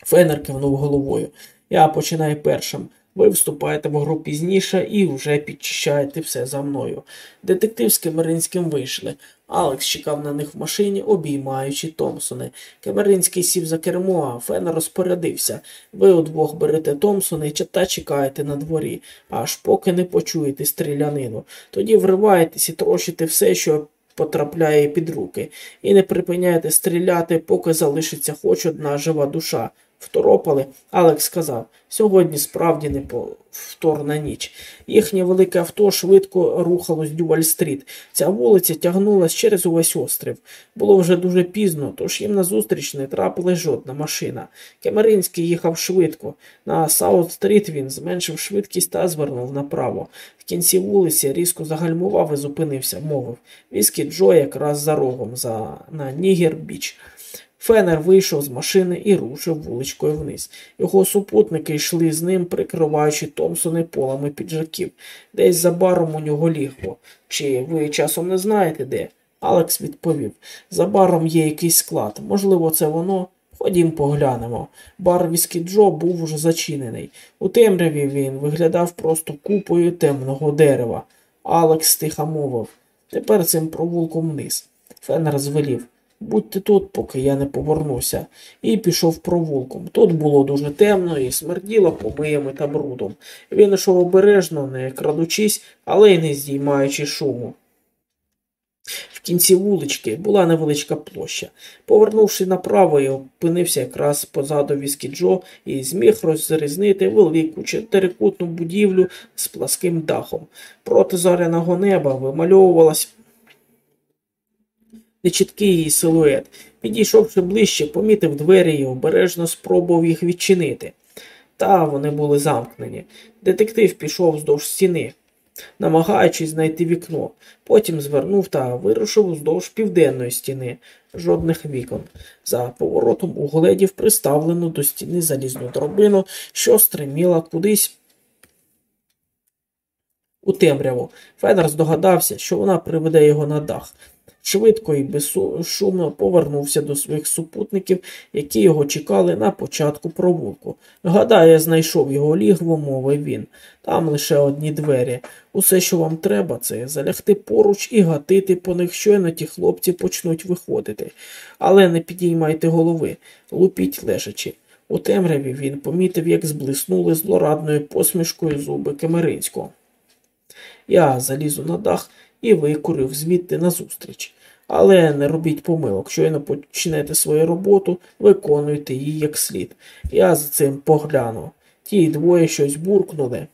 A: Фенер кивнув головою. Я починаю першим. Ви вступаєте в гру пізніше і вже підчищаєте все за мною. Детектив з Кемеринським вийшли. Алекс чекав на них в машині, обіймаючи Томпсони. Кемеринський сів за кермо, а Фенер розпорядився. Ви удвох берете Томпсони та чекаєте на дворі, аж поки не почуєте стрілянину. Тоді вриваєтесь і трощите все, що потрапляє під руки, і не припиняєте стріляти, поки залишиться хоч одна жива душа. Второпали, Алекс сказав, сьогодні справді не повторна ніч. Їхнє велике авто швидко рухалось Дюваль-стріт. Ця вулиця тягнулась через увесь острів. Було вже дуже пізно, тож їм назустріч не трапилась жодна машина. Кемеринський їхав швидко. На Саут-стріт він зменшив швидкість та звернув направо. В кінці вулиці різко загальмував і зупинився, мовив. Віскі Джо якраз за рогом, за на Нігер-біч. Фенер вийшов з машини і рушив вуличкою вниз. Його супутники йшли з ним, прикриваючи Томпсони полами піджаків. Десь за баром у нього лігво. Чи ви часом не знаєте де? Алекс відповів. За баром є якийсь склад. Можливо, це воно. Ходім поглянемо. Бар Віскі Джо був уже зачинений. У темряві він виглядав просто купою темного дерева. Алекс тихо мовив. Тепер цим провулком вниз. Фенер звелів. Будьте тут, поки я не повернуся, і пішов провулком. Тут було дуже темно і смерділо помиями та брудом. Він йшов обережно, не крадучись, але й не здіймаючи шуму. В кінці вулички була невеличка площа. Повернувши направо, я опинився якраз позаду віскі Джо і зміг розрізнити велику чотирикутну будівлю з пласким дахом. Проти зоряного неба вимальовувалась нечіткий її силует. Підійшовши ближче, помітив двері і обережно спробував їх відчинити. Та вони були замкнені. Детектив пішов вздовж стіни, намагаючись знайти вікно. Потім звернув та вирушив вздовж південної стіни, жодних вікон. За поворотом угледів приставлену до стіни залізну дробину, що стриміла кудись. У темряву Федор здогадався, що вона приведе його на дах швидко і безшумно повернувся до своїх супутників, які його чекали на початку провулку. Гадаю, я знайшов його лігво, мовив він. Там лише одні двері. Усе, що вам треба, це залягти поруч і гатити по них, щойно ті хлопці почнуть виходити. Але не підіймайте голови, лупіть лежачи. У темряві він помітив, як зблиснули злорадною посмішкою зуби Кемеринського. Я залізу на дах і викурив звідти назустріч. Але не робіть помилок, щойно почнете свою роботу, виконуйте її як слід. Я за цим погляну. Ті двоє щось буркнули.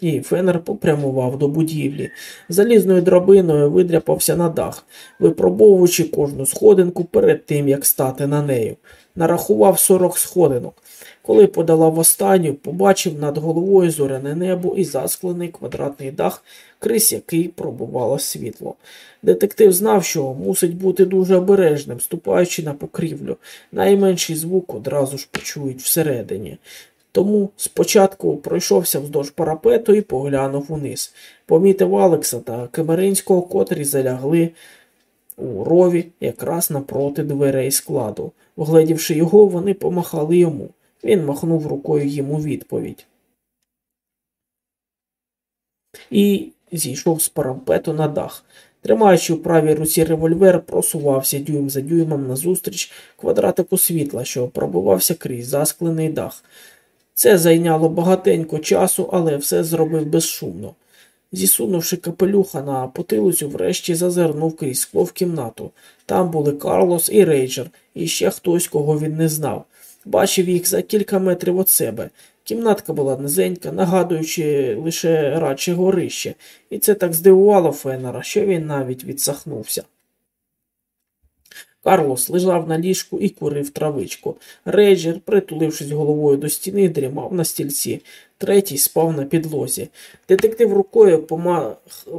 A: І Фенер попрямував до будівлі. Залізною драбиною видряпався на дах, випробовуючи кожну сходинку перед тим, як стати на нею. Нарахував сорок сходинок. Коли подала останню, побачив над головою зоряне небо і засклений квадратний дах, крізь який пробувало світло. Детектив знав, що мусить бути дуже обережним, ступаючи на покрівлю. Найменший звук одразу ж почують всередині. Тому спочатку пройшовся вздовж парапету і поглянув униз. Помітив Алекса та Кемеринського, котрі залягли у рові якраз напроти дверей складу. Вгледівши його, вони помахали йому. Він махнув рукою їм у відповідь. І зійшов з парапету на дах. Тримаючи у правій руці револьвер, просувався дюйм за дюймом назустріч квадратику світла, що пробивався крізь засклений дах. Це зайняло багатенько часу, але все зробив безшумно. Зісунувши капелюха на потилицю, врешті зазирнув крізь скло в кімнату. Там були Карлос і Рейджер, і ще хтось, кого він не знав. Бачив їх за кілька метрів від себе. Кімнатка була низенька, нагадуючи лише радше горище, і це так здивувало Фенера, що він навіть відсахнувся. Карлос лежав на ліжку і курив травичку. Рейджер, притулившись головою до стіни, дрімав на стільці, третій спав на підлозі. Детектив рукою пома...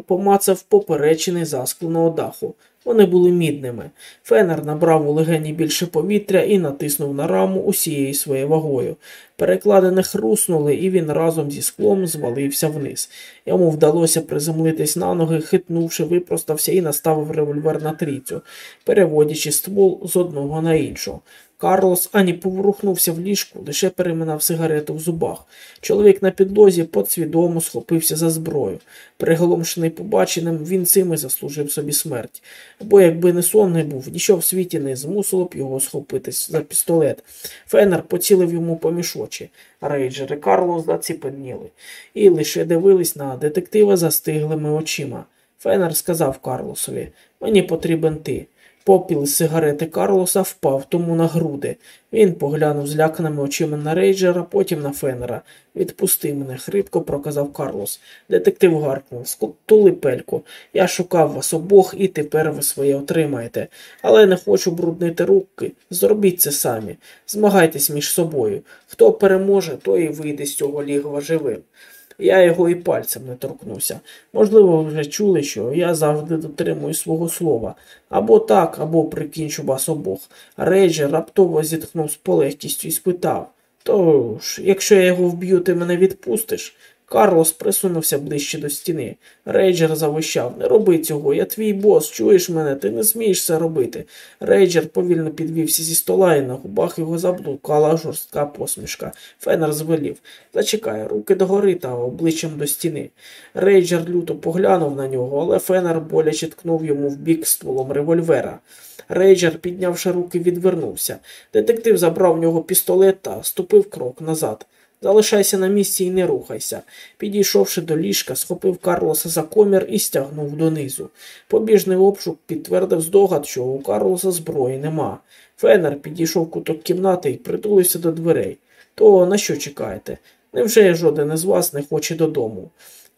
A: помацав поперечини заскленого даху. Вони були мідними. Фенер набрав у легені більше повітря і натиснув на раму усією своєю вагою. Перекладини хруснули, і він разом зі склом звалився вниз. Йому вдалося приземлитись на ноги, хитнувши, випростався і наставив револьвер на трійцю, переводячи ствол з одного на іншого. Карлос ані поворухнувся в ліжку, лише переминав сигарету в зубах. Чоловік на підлозі подсвідомо схопився за зброю. Приголомшений побаченим, він цим і заслужив собі смерть. Бо якби не сон не був, нічого в світі не змусило б його схопитись за пістолет. Фенер поцілив йому поміж очі. Рейджер Карлос заціпеніли. і лише дивились на детектива застиглими очима. Фенер сказав Карлосові Мені потрібен ти. Попіл з сигарети Карлоса впав тому на груди. Він поглянув зляканими очима на рейджера, потім на фенера. Відпусти мене, хрипко проказав Карлос. Детектив гаркнув, скутули пельку. Я шукав вас обох, і тепер ви своє отримаєте. Але не хочу бруднити руки. Зробіть це самі. Змагайтесь між собою. Хто переможе, той і вийде з цього лігова живим. Я його і пальцем не торкнуся. Можливо, вже чули, що я завжди дотримую свого слова. Або так, або прикінчу вас обох. Рейджер раптово зітхнув з полегкістю і спитав Тож, якщо я його вб'ю, ти мене відпустиш? Карлос присунувся ближче до стіни. Рейджер завищав Не роби цього, я твій бос, чуєш мене, ти не змієш це робити. Рейджер повільно підвівся зі стола і на губах його заблукала жорстка посмішка. Фенер звелів. Зачекай, руки догори та обличчям до стіни. Рейджер люто поглянув на нього, але Фенер боляче ткнув йому в бік стволом револьвера. Рейджер, піднявши руки, відвернувся. Детектив забрав в нього пістолет та ступив крок назад. Залишайся на місці і не рухайся. Підійшовши до ліжка, схопив Карлоса за комір і стягнув донизу. Побіжний обшук підтвердив здогад, що у Карлоса зброї нема. Фенер підійшов куток кімнати і притулився до дверей. То на що чекаєте? Невже жоден із вас не хоче додому?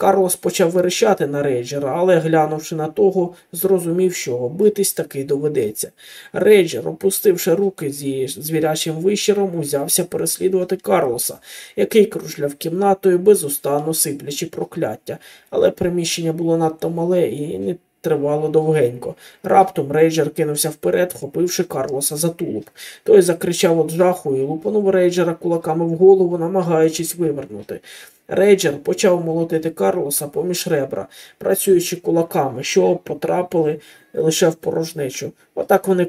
A: Карлос почав верещати на рейджера, але, глянувши на того, зрозумів, що битись таки доведеться. Рейджер, опустивши руки зі звірячим вищером, узявся переслідувати Карлоса, який кружляв кімнатою, безустанно сиплячи прокляття, але приміщення було надто мале і не тривало довгенько. Раптом рейджер кинувся вперед, хопивши Карлоса за тулуб. Той закричав від жаху і лупанув рейджера кулаками в голову, намагаючись вивернути. Рейджер почав молотити Карлоса поміж ребра, працюючи кулаками, що потрапили лише в порожнечу. Отак вони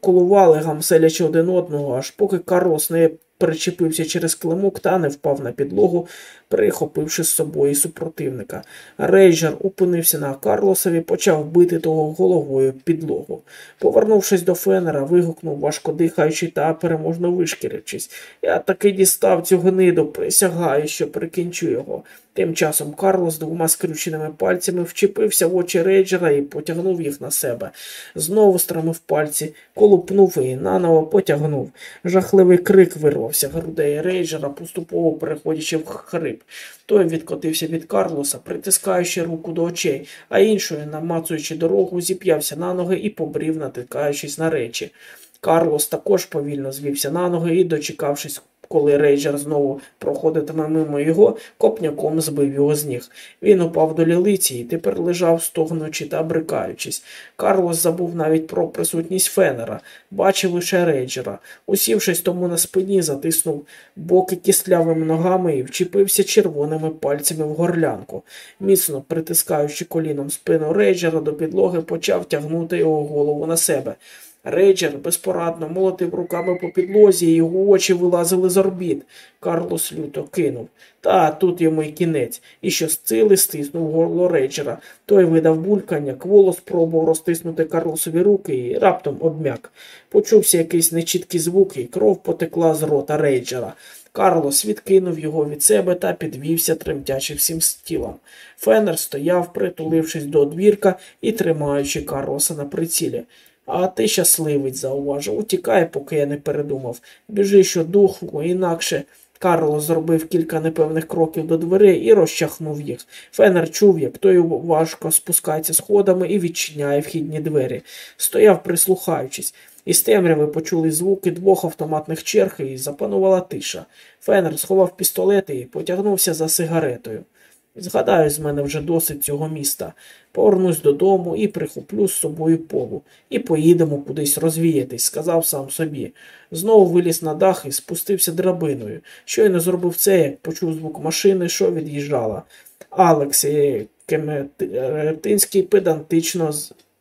A: колували, гамселячи один одного, аж поки Карлос не перечепився через климок та не впав на підлогу, прихопивши з собою супротивника. Рейджер опинився на Карлосові, почав бити того головою підлогу. Повернувшись до Фенера, вигукнув, важко дихаючи та переможно вишкірячись. Я таки дістав цю гниду, присягаю, що прикінчу його. Тим часом Карлос двома скрюченими пальцями вчепився в очі рейджера і потягнув їх на себе. Знову стромив пальці, колупнув і наново потягнув. Жахливий крик вирвався грудей рейджера, поступово переходячи в хрип. Той відкотився від Карлоса, притискаючи руку до очей, а іншою, намацуючи дорогу, зіп'явся на ноги і побрів, натикаючись на речі. Карлос також повільно звівся на ноги і, дочекавшись, коли рейджер знову проходитиме мимо його, копняком збив його з ніг. Він упав до лілиці і тепер лежав, стогнучи та брикаючись. Карлос забув навіть про присутність Фенера, бачив лише рейджера. Усівшись тому на спині, затиснув боки кістлявими ногами і вчепився червоними пальцями в горлянку. Міцно притискаючи коліном спину рейджера до підлоги, почав тягнути його голову на себе. Рейджер безпорадно молотив руками по підлозі, і його очі вилазили з орбіт. Карлос люто кинув. Та тут йому й кінець, і що з сили стиснув горло рейджера. Той видав булькання, кволо спробував розтиснути Карлосові руки і раптом обмяк. Почувся якийсь нечіткий звук, і кров потекла з рота рейджера. Карлос відкинув його від себе та підвівся, тремтячи всім тілом. Фенер стояв, притулившись до одвірка і тримаючи Карлоса на прицілі. А ти щасливий, зауважив. Утікай, поки я не передумав. Біжи щодуху, інакше. Карло зробив кілька непевних кроків до дверей і розчахнув їх. Фенер чув, як той важко спускається сходами і відчиняє вхідні двері. Стояв, прислухаючись. Із темряви почули звуки двох автоматних черг і запанувала тиша. Фенер сховав пістолети і потягнувся за сигаретою. Згадаю, з мене вже досить цього міста. Повернусь додому і прихоплю з собою полу, і поїдемо кудись розвіятись, сказав сам собі. Знову виліз на дах і спустився драбиною. Щойно зробив це, як почув звук машини, що від'їжджала. Алекс і Кеметинський педантично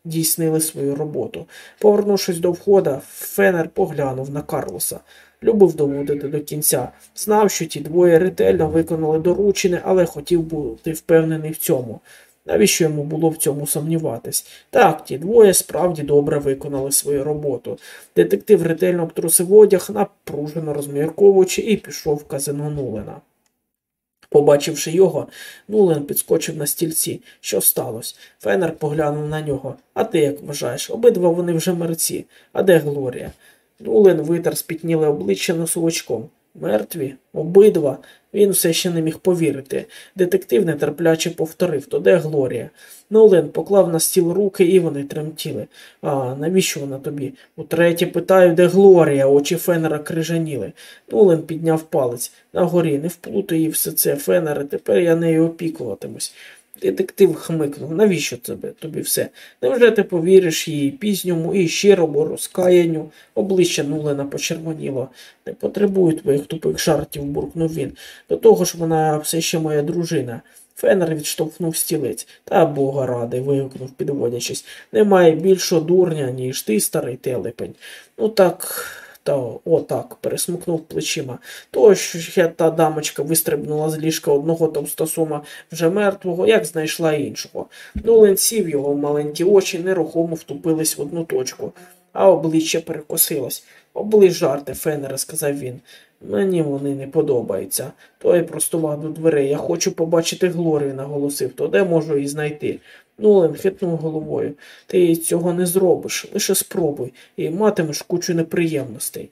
A: дійснили свою роботу. Повернувшись до входа, Фенер поглянув на Карлоса. Любив доводити до кінця. Знав, що ті двоє ретельно виконали доручене, але хотів бути впевнений в цьому. Навіщо йому було в цьому сумніватись? Так, ті двоє справді добре виконали свою роботу. Детектив ретельно обтрусив одяг, напружено розмірковуючи, і пішов в казино Нулена. Побачивши його, Нулен підскочив на стільці. Що сталося? Фенер поглянув на нього. А ти як вважаєш? Обидва вони вже мерці. А де Глорія? Нулен витер спітніле обличчя носовичком. Мертві? Обидва. Він все ще не міг повірити. Детектив нетерпляче повторив то де Глорія. Нолен поклав на стіл руки, і вони тремтіли. А навіщо вона тобі? Утретє питаю, де Глорія, очі Фенера крижаніли. Нолен підняв палець. На горі, не вплутай її все це, Фенере, тепер я нею опікуватимусь. Детектив хмикнув. Навіщо тебе тобі все? Невже ти повіриш її пізньому і щирому розкаянню? Обличчя Нулена почервоніло. Не потребую твоїх тупих жартів, буркнув він. До того ж вона все ще моя дружина. Фенер відштовхнув стілець. Та бога радий, вигукнув, підводячись. Немає більшого дурня, ніж ти, старий телепень. Ну так. Та отак пересмукнув плечима. То ще та дамочка вистрибнула з ліжка одного товстосума вже мертвого, як знайшла іншого. Нулен сів його маленькі очі нерухомо втупились в одну точку, а обличчя перекосилось. Обли жарти, Фенере, сказав він. Мені вони не подобаються. Той простував до дверей. Я хочу побачити Глорію, наголосив, то де можу її знайти. Нолен хитнув головою. Ти цього не зробиш, лише спробуй, і матимеш кучу неприємностей.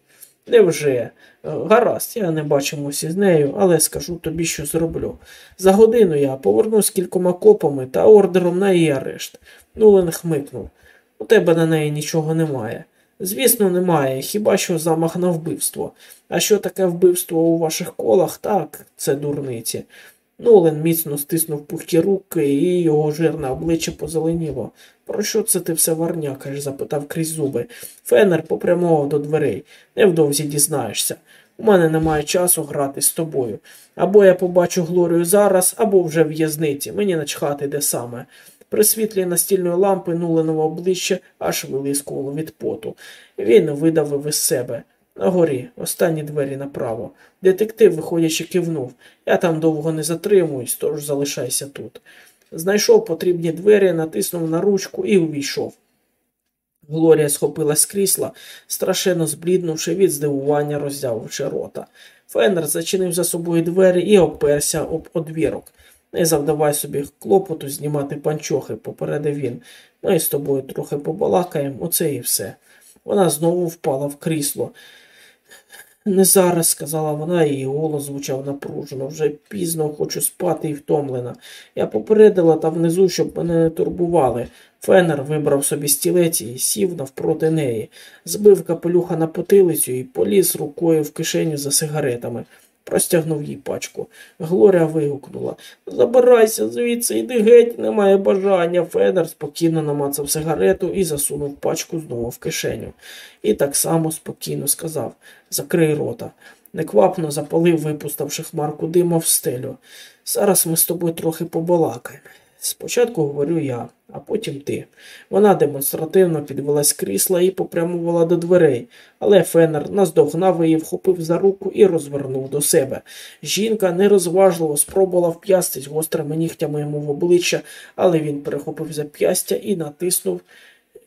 A: Невже? Гаразд, я не бачимося з нею, але скажу тобі, що зроблю. За годину я повернусь кількома копами та ордером на її арешт. Нулен хмикнув. У тебе на неї нічого немає. Звісно, немає, хіба що замах на вбивство. А що таке вбивство у ваших колах? Так, це дурниці. Нолен міцно стиснув пухкі руки, і його жирне обличчя позеленіло. Про що це ти все варнякаєш? запитав крізь зуби. Фенер попрямував до дверей. Невдовзі дізнаєшся. У мене немає часу грати з тобою. Або я побачу Глорію зараз, або вже в в'язниці. Мені начхати де саме. При світлі настільної лампи Нуленове обличчя аж вилискувало від поту. Він видавив із себе. На горі, останні двері направо. Детектив, виходячи, кивнув. Я там довго не затримуюсь, тож залишайся тут. Знайшов потрібні двері, натиснув на ручку і увійшов. Глорія схопилась з крісла, страшенно збліднувши від здивування, роззявивши рота. Феннер зачинив за собою двері і оперся об одвірок. Не завдавай собі клопоту знімати панчохи, попередив він. Ми з тобою трохи побалакаємо, оце і все. Вона знову впала в крісло. Не зараз, сказала вона, і її голос звучав напружено. Вже пізно хочу спати і втомлена. Я попередила та внизу, щоб мене не турбували. Фенер вибрав собі стілець і сів навпроти неї, збив капелюха на потилицю і поліз рукою в кишеню за сигаретами. Простягнув їй пачку. Глорія вигукнула Забирайся звідси, йди геть, немає бажання. Федор спокійно намацав сигарету і засунув пачку знову в кишеню. І так само спокійно сказав Закрий рота. Неквапно запалив, випуставши хмарку дима в стелю. Зараз ми з тобою трохи побалакаємо. Спочатку говорю я, а потім ти. Вона демонстративно підвелась крісла і попрямувала до дверей, але Фенер наздогнав її, вхопив за руку і розвернув до себе. Жінка нерозважливо спробувала вп'ястись гострими нігтями йому в обличчя, але він перехопив зап'ястя і натиснув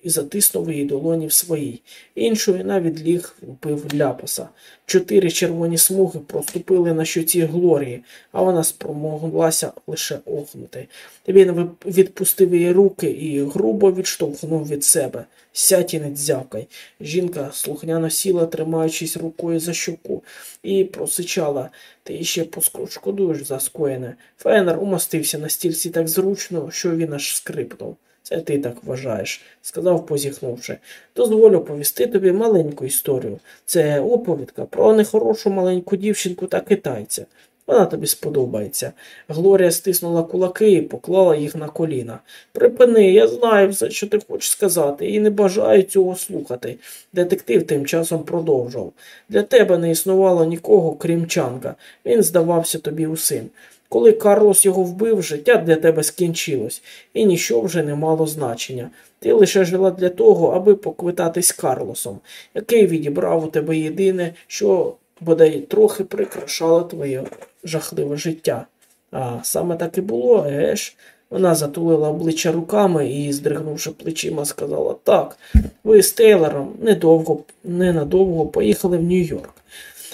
A: і затиснув її долоні в своїй. Іншою навіть ліг впив ляпаса. Чотири червоні смуги проступили на щоці Глорії, а вона спромоглася лише охнути. Він відпустив її руки і грубо відштовхнув від себе. Сядь і не дзявкай. Жінка слухняно сіла, тримаючись рукою за щоку, і просичала ти ще поскошкодуєш за скоєне. Фенер умостився на стільці так зручно, що він аж скрипнув. Це ти так вважаєш, сказав, позіхнувши. Дозволю повісти тобі маленьку історію. Це оповідка про нехорошу маленьку дівчинку та китайця. Вона тобі сподобається. Глорія стиснула кулаки і поклала їх на коліна. Припини, я знаю все, що ти хочеш сказати, і не бажаю цього слухати. Детектив тим часом продовжував. Для тебе не існувало нікого, крім Чанга. Він здавався тобі усім. Коли Карлос його вбив, життя для тебе скінчилось, і ніщо вже не мало значення. Ти лише жила для того, аби поквитатись Карлосом, який відібрав у тебе єдине, що бодай трохи прикрашало твоє жахливе життя. А саме так і було, еш? Вона затулила обличчя руками і, здригнувши плечима, сказала так, ви з Тейлором недовго, ненадовго поїхали в Нью-Йорк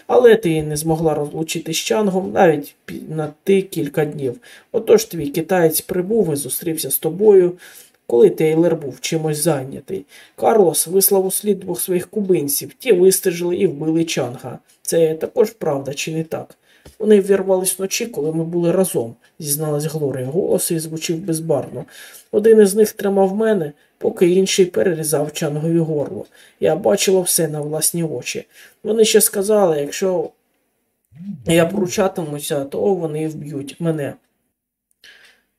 A: але ти не змогла розлучити з Чангом навіть на ти кілька днів. Отож твій китаєць прибув і зустрівся з тобою, коли Тейлер був чимось зайнятий. Карлос вислав у слід двох своїх кубинців, ті вистежили і вбили Чанга. Це також правда, чи не так? Вони ввірвались вночі, коли ми були разом, зізналась Глорія. Голос і звучив безбарно. Один із них тримав мене, поки інший перерізав чангові горло. Я бачила все на власні очі. Вони ще сказали, якщо я поручатимуся, то вони вб'ють мене.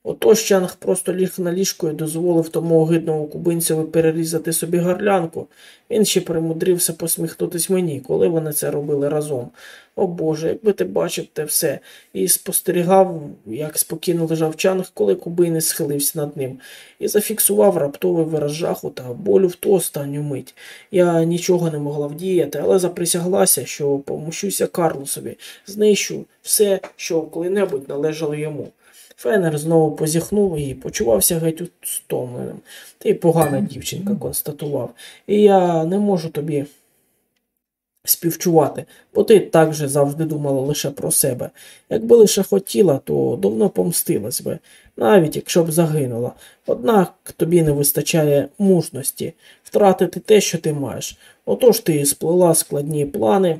A: Отож Чанг просто ліг на ліжко і дозволив тому огидному кубинцеві перерізати собі горлянку. Він ще примудрився посміхнутись мені, коли вони це робили разом. О Боже, якби ти бачив те все, і спостерігав, як спокійно лежав Чанг, коли кубинець схилився над ним, і зафіксував раптовий вираз жаху та болю в ту останню мить. Я нічого не могла вдіяти, але заприсяглася, що помущуся Карлосові, знищу все, що коли-небудь належало йому. Фенер знову позіхнув і почувався геть стомленим. Ти погана дівчинка констатував, і я не можу тобі співчувати, бо ти так же завжди думала лише про себе. Якби лише хотіла, то давно помстилась би, навіть якщо б загинула. Однак тобі не вистачає мужності втратити те, що ти маєш. Отож ти сплела складні плани.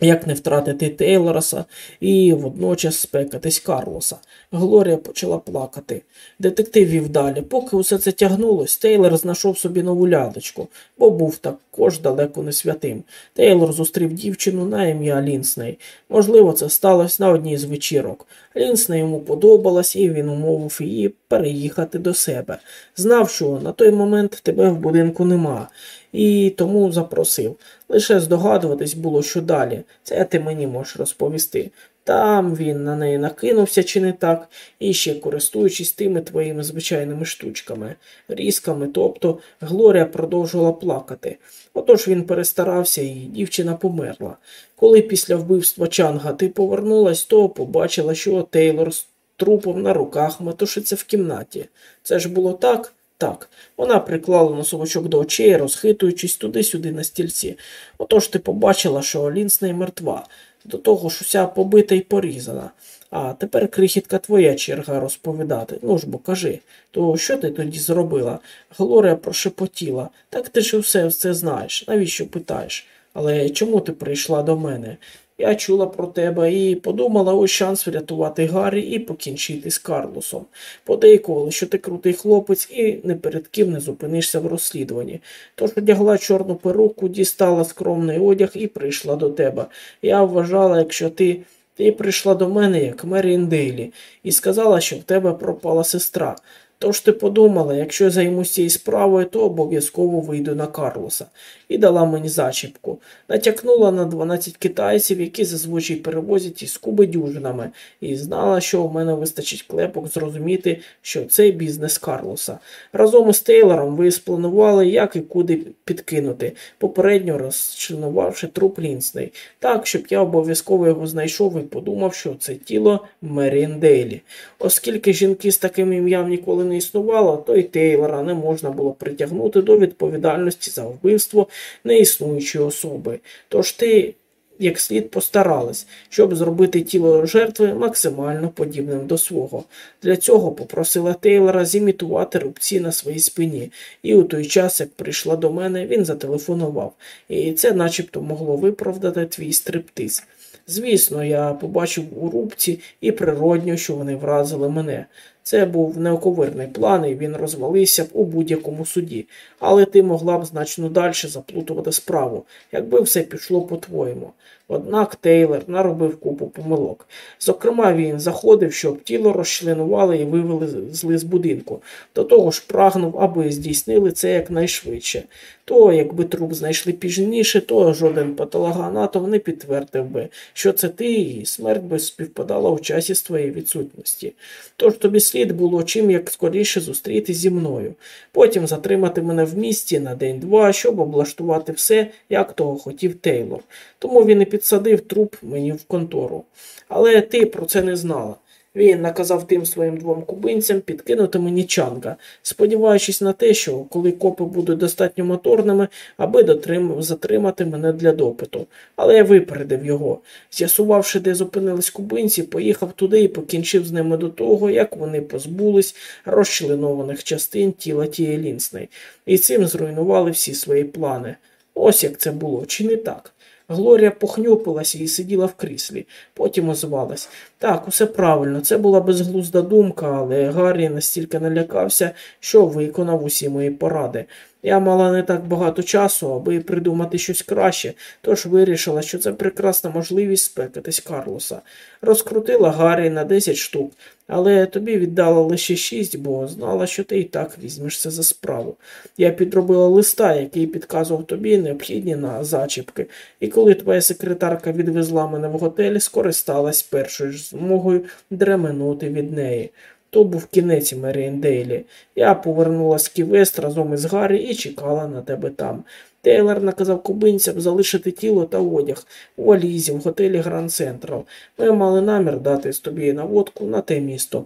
A: Як не втратити Тейлораса і водночас спекатись Карлоса. Глорія почала плакати. Детектив вів далі. Поки усе це тягнулось, Тейлор знайшов собі нову лядочку, бо був також далеко не святим. Тейлор зустрів дівчину на ім'я Лінсней. Можливо, це сталося на одній з вечірок. Лінсней йому подобалась, і він умовив її переїхати до себе. Знав, що на той момент тебе в будинку нема і тому запросив. Лише здогадуватись було, що далі. Це ти мені можеш розповісти. Там він на неї накинувся, чи не так, і ще користуючись тими твоїми звичайними штучками, різками, тобто Глорія продовжувала плакати. Отож він перестарався, і дівчина померла. Коли після вбивства Чанга ти повернулась, то побачила, що Тейлор з трупом на руках метушиться в кімнаті. Це ж було так? Так, вона приклала носовичок до очей, розхитуючись туди-сюди на стільці. Отож ти побачила, що Лінсней мертва, до того ж уся побита і порізана. А тепер крихітка твоя черга розповідати. Ну ж бо кажи, то що ти тоді зробила? Глорія прошепотіла. Так ти ж усе все знаєш. Навіщо питаєш? Але чому ти прийшла до мене? Я чула про тебе і подумала ось шанс врятувати Гаррі і покінчити з Карлосом. Подейкували, що ти крутий хлопець і не перед ким не зупинишся в розслідуванні. Тож одягла чорну перуку, дістала скромний одяг і прийшла до тебе. Я вважала, якщо ти. Ти прийшла до мене, як Мерін Дейлі, і сказала, що в тебе пропала сестра. Тож ти подумала, якщо я займусь цією справою, то обов'язково вийду на Карлоса і дала мені зачіпку. Натякнула на 12 китайців, які зазвичай перевозять із куби дюжинами, і знала, що у мене вистачить клепок зрозуміти, що це бізнес Карлоса. Разом із Тейлором ви спланували, як і куди підкинути, попередньо розчленувавши труп Лінсней, так, щоб я обов'язково його знайшов і подумав, що це тіло Мерін Дейлі. Оскільки жінки з таким ім'ям ніколи не існувало, то й Тейлора не можна було притягнути до відповідальності за вбивство неіснуючої особи. Тож ти, як слід, постарались, щоб зробити тіло жертви максимально подібним до свого. Для цього попросила Тейлора зімітувати рубці на своїй спині, і у той час, як прийшла до мене, він зателефонував, і це начебто могло виправдати твій стриптиз. Звісно, я побачив у рубці і природньо, що вони вразили мене. Це був неоковирний план, і він розвалився б у будь-якому суді, але ти могла б значно далі заплутувати справу, якби все пішло по-твоєму. Однак Тейлор наробив купу помилок. Зокрема, він заходив, щоб тіло розчленували і вивели зли з будинку. До того ж прагнув, аби здійснили це якнайшвидше. То, якби труп знайшли пізніше, то жоден патологоанатом не підтвердив би, що це ти, і смерть би співпадала в часі з твоєї відсутності. Тож тобі слід було чим як скоріше зустрітись зі мною, потім затримати мене в місті на день-два, щоб облаштувати все, як того хотів Тейлор. Тому він і підсадив труп мені в контору. Але ти про це не знала. Він наказав тим своїм двом кубинцям підкинути мені чанга, сподіваючись на те, що коли копи будуть достатньо моторними, аби дотрим... затримати мене для допиту. Але я випередив його. З'ясувавши, де зупинились кубинці, поїхав туди і покінчив з ними до того, як вони позбулись розчленованих частин тіла тієї лінсної, і цим зруйнували всі свої плани. Ось як це було, чи не так? Глорія похнюпилася і сиділа в кріслі, потім озвалась. Так, усе правильно, це була безглузда думка, але Гаррі настільки налякався, що виконав усі мої поради. Я мала не так багато часу, аби придумати щось краще, тож вирішила, що це прекрасна можливість спекатись Карлоса. Розкрутила Гаррі на 10 штук, але тобі віддала лише 6, бо знала, що ти і так візьмешся за справу. Я підробила листа, який підказував тобі необхідні на зачіпки, і коли твоя секретарка відвезла мене в готель, скористалась першою ж змогою дременути від неї. То був кінець Меріендейлі. Я повернулась з Ківест разом із Гаррі і чекала на тебе там. Тейлор наказав кубинцям залишити тіло та одяг у валізі в готелі Гранд Централ. Ми мали намір дати з тобі наводку на те місто.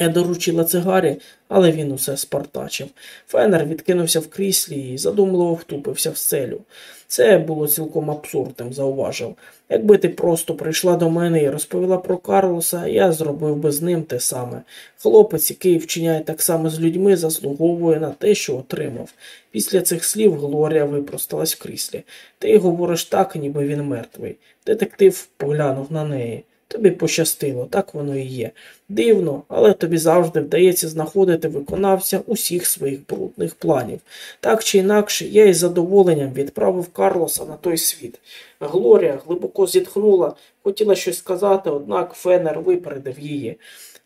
A: Я доручила це Гаррі, але він усе спартачив. Фенер відкинувся в кріслі і задумливо втупився в стелю. Це було цілком абсурдним, зауважив. Якби ти просто прийшла до мене і розповіла про Карлоса, я зробив би з ним те саме. Хлопець, який вчиняє так само з людьми, заслуговує на те, що отримав. Після цих слів Глорія випросталась в кріслі. Ти говориш так, ніби він мертвий. Детектив поглянув на неї. Тобі пощастило, так воно і є. Дивно, але тобі завжди вдається знаходити виконавця усіх своїх брудних планів. Так чи інакше, я із задоволенням відправив Карлоса на той світ. Глорія глибоко зітхнула, хотіла щось сказати, однак Фенер випередив її.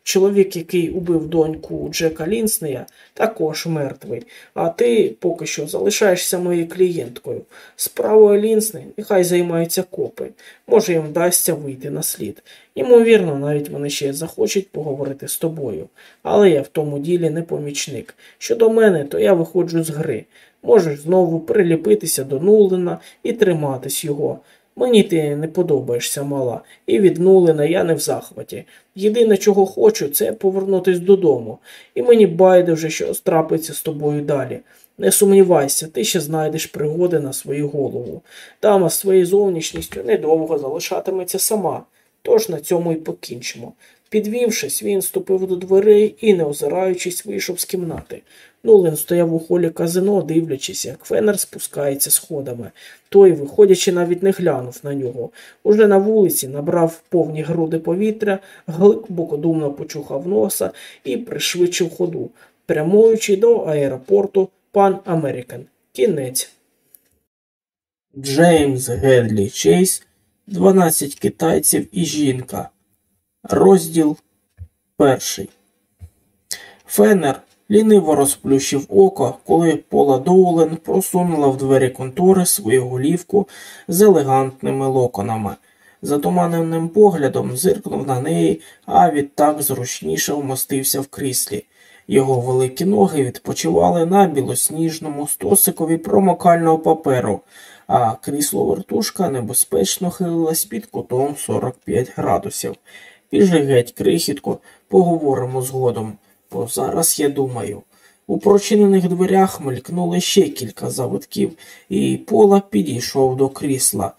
A: Чоловік, який убив доньку Джека Лінснея, також мертвий, а ти поки що залишаєшся моєю клієнткою. Справою Лінсней нехай займаються копи. Може, їм вдасться вийти на слід. Ймовірно, навіть вони ще захочуть поговорити з тобою. Але я в тому ділі не помічник. Щодо мене, то я виходжу з гри. Можеш знову приліпитися до Нулина і триматись його. Мені ти не подобаєшся, мала, і від я не в захваті. Єдине, чого хочу, це повернутись додому, і мені байдуже, що трапиться з тобою далі. Не сумнівайся, ти ще знайдеш пригоди на свою голову. Тама з своєю зовнішністю недовго залишатиметься сама. Тож на цьому і покінчимо. Підвівшись, він ступив до дверей і, не озираючись, вийшов з кімнати. Нолан стояв у холі казино, дивлячись, як Феннер спускається сходами. Той, виходячи, навіть не глянув на нього. Уже на вулиці набрав повні груди повітря, глибокодумно почухав носа і пришвидшив ходу, прямуючи до аеропорту Пан Американ. Кінець. Джеймс Гедлі Чейз, 12 китайців і жінка. Розділ перший. Феннер ліниво розплющив око, коли Пола Доулен просунула в двері контори свою голівку з елегантними локонами. Затуманеним поглядом зиркнув на неї, а відтак зручніше вмостився в кріслі. Його великі ноги відпочивали на білосніжному стосикові промокального паперу, а крісло вертушка небезпечно хилилось під кутом 45 градусів. Біжи геть, крихітко, поговоримо згодом, бо зараз я думаю. У прочинених дверях мелькнули ще кілька завитків, і Пола підійшов до крісла.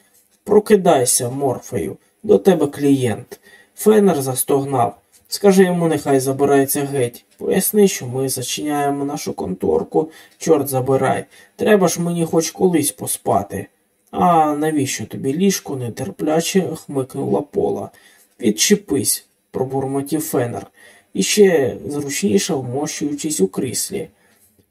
A: Прокидайся, морфею, до тебе клієнт. Фенер застогнав. Скажи йому, нехай забирається геть. Поясни, що ми зачиняємо нашу конторку, чорт забирай. Треба ж мені хоч колись поспати. А навіщо тобі ліжко нетерпляче хмикнула пола. Відчепись, пробурмотів Фенер, іще зручніше вмощуючись у кріслі.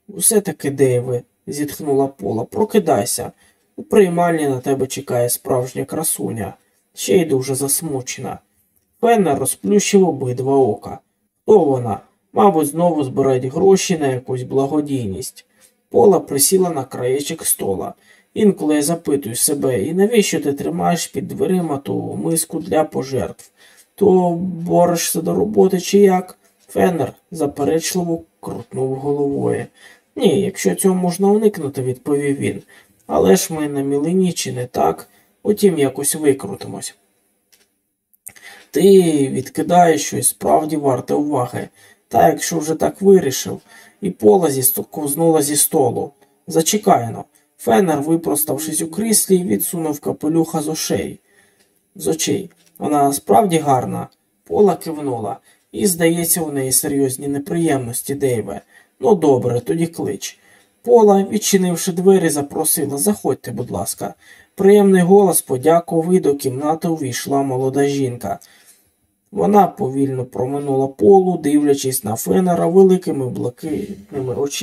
A: Усе таки, Дейве, зітхнула пола, прокидайся. У приймальні на тебе чекає справжня красуня, ще й дуже засмучена. Феннер розплющив обидва ока. Хто вона? Мабуть, знову збирають гроші на якусь благодійність. Пола присіла на краєчок стола. Інколи я запитую себе, і навіщо ти тримаєш під дверима ту миску для пожертв? То борешся до роботи чи як? Феннер заперечливо крутнув головою. Ні, якщо цього можна уникнути, відповів він. Але ж ми на мілині чи не так, утім якось викрутимось. Ти відкидаєш щось справді варте уваги, та якщо вже так вирішив, і пола ковзнула зі столу. Зачекайно. Фенер, випроставшись у кріслі, відсунув капелюха з очей. З очей. Вона справді гарна. Пола кивнула, і, здається, у неї серйозні неприємності, Дейве. Ну, добре, тоді клич. Пола, відчинивши двері, запросила Заходьте, будь ласка. Приємний голос подякував і до кімнати увійшла молода жінка. Вона повільно проминула полу, дивлячись на фенера великими блакитними очима.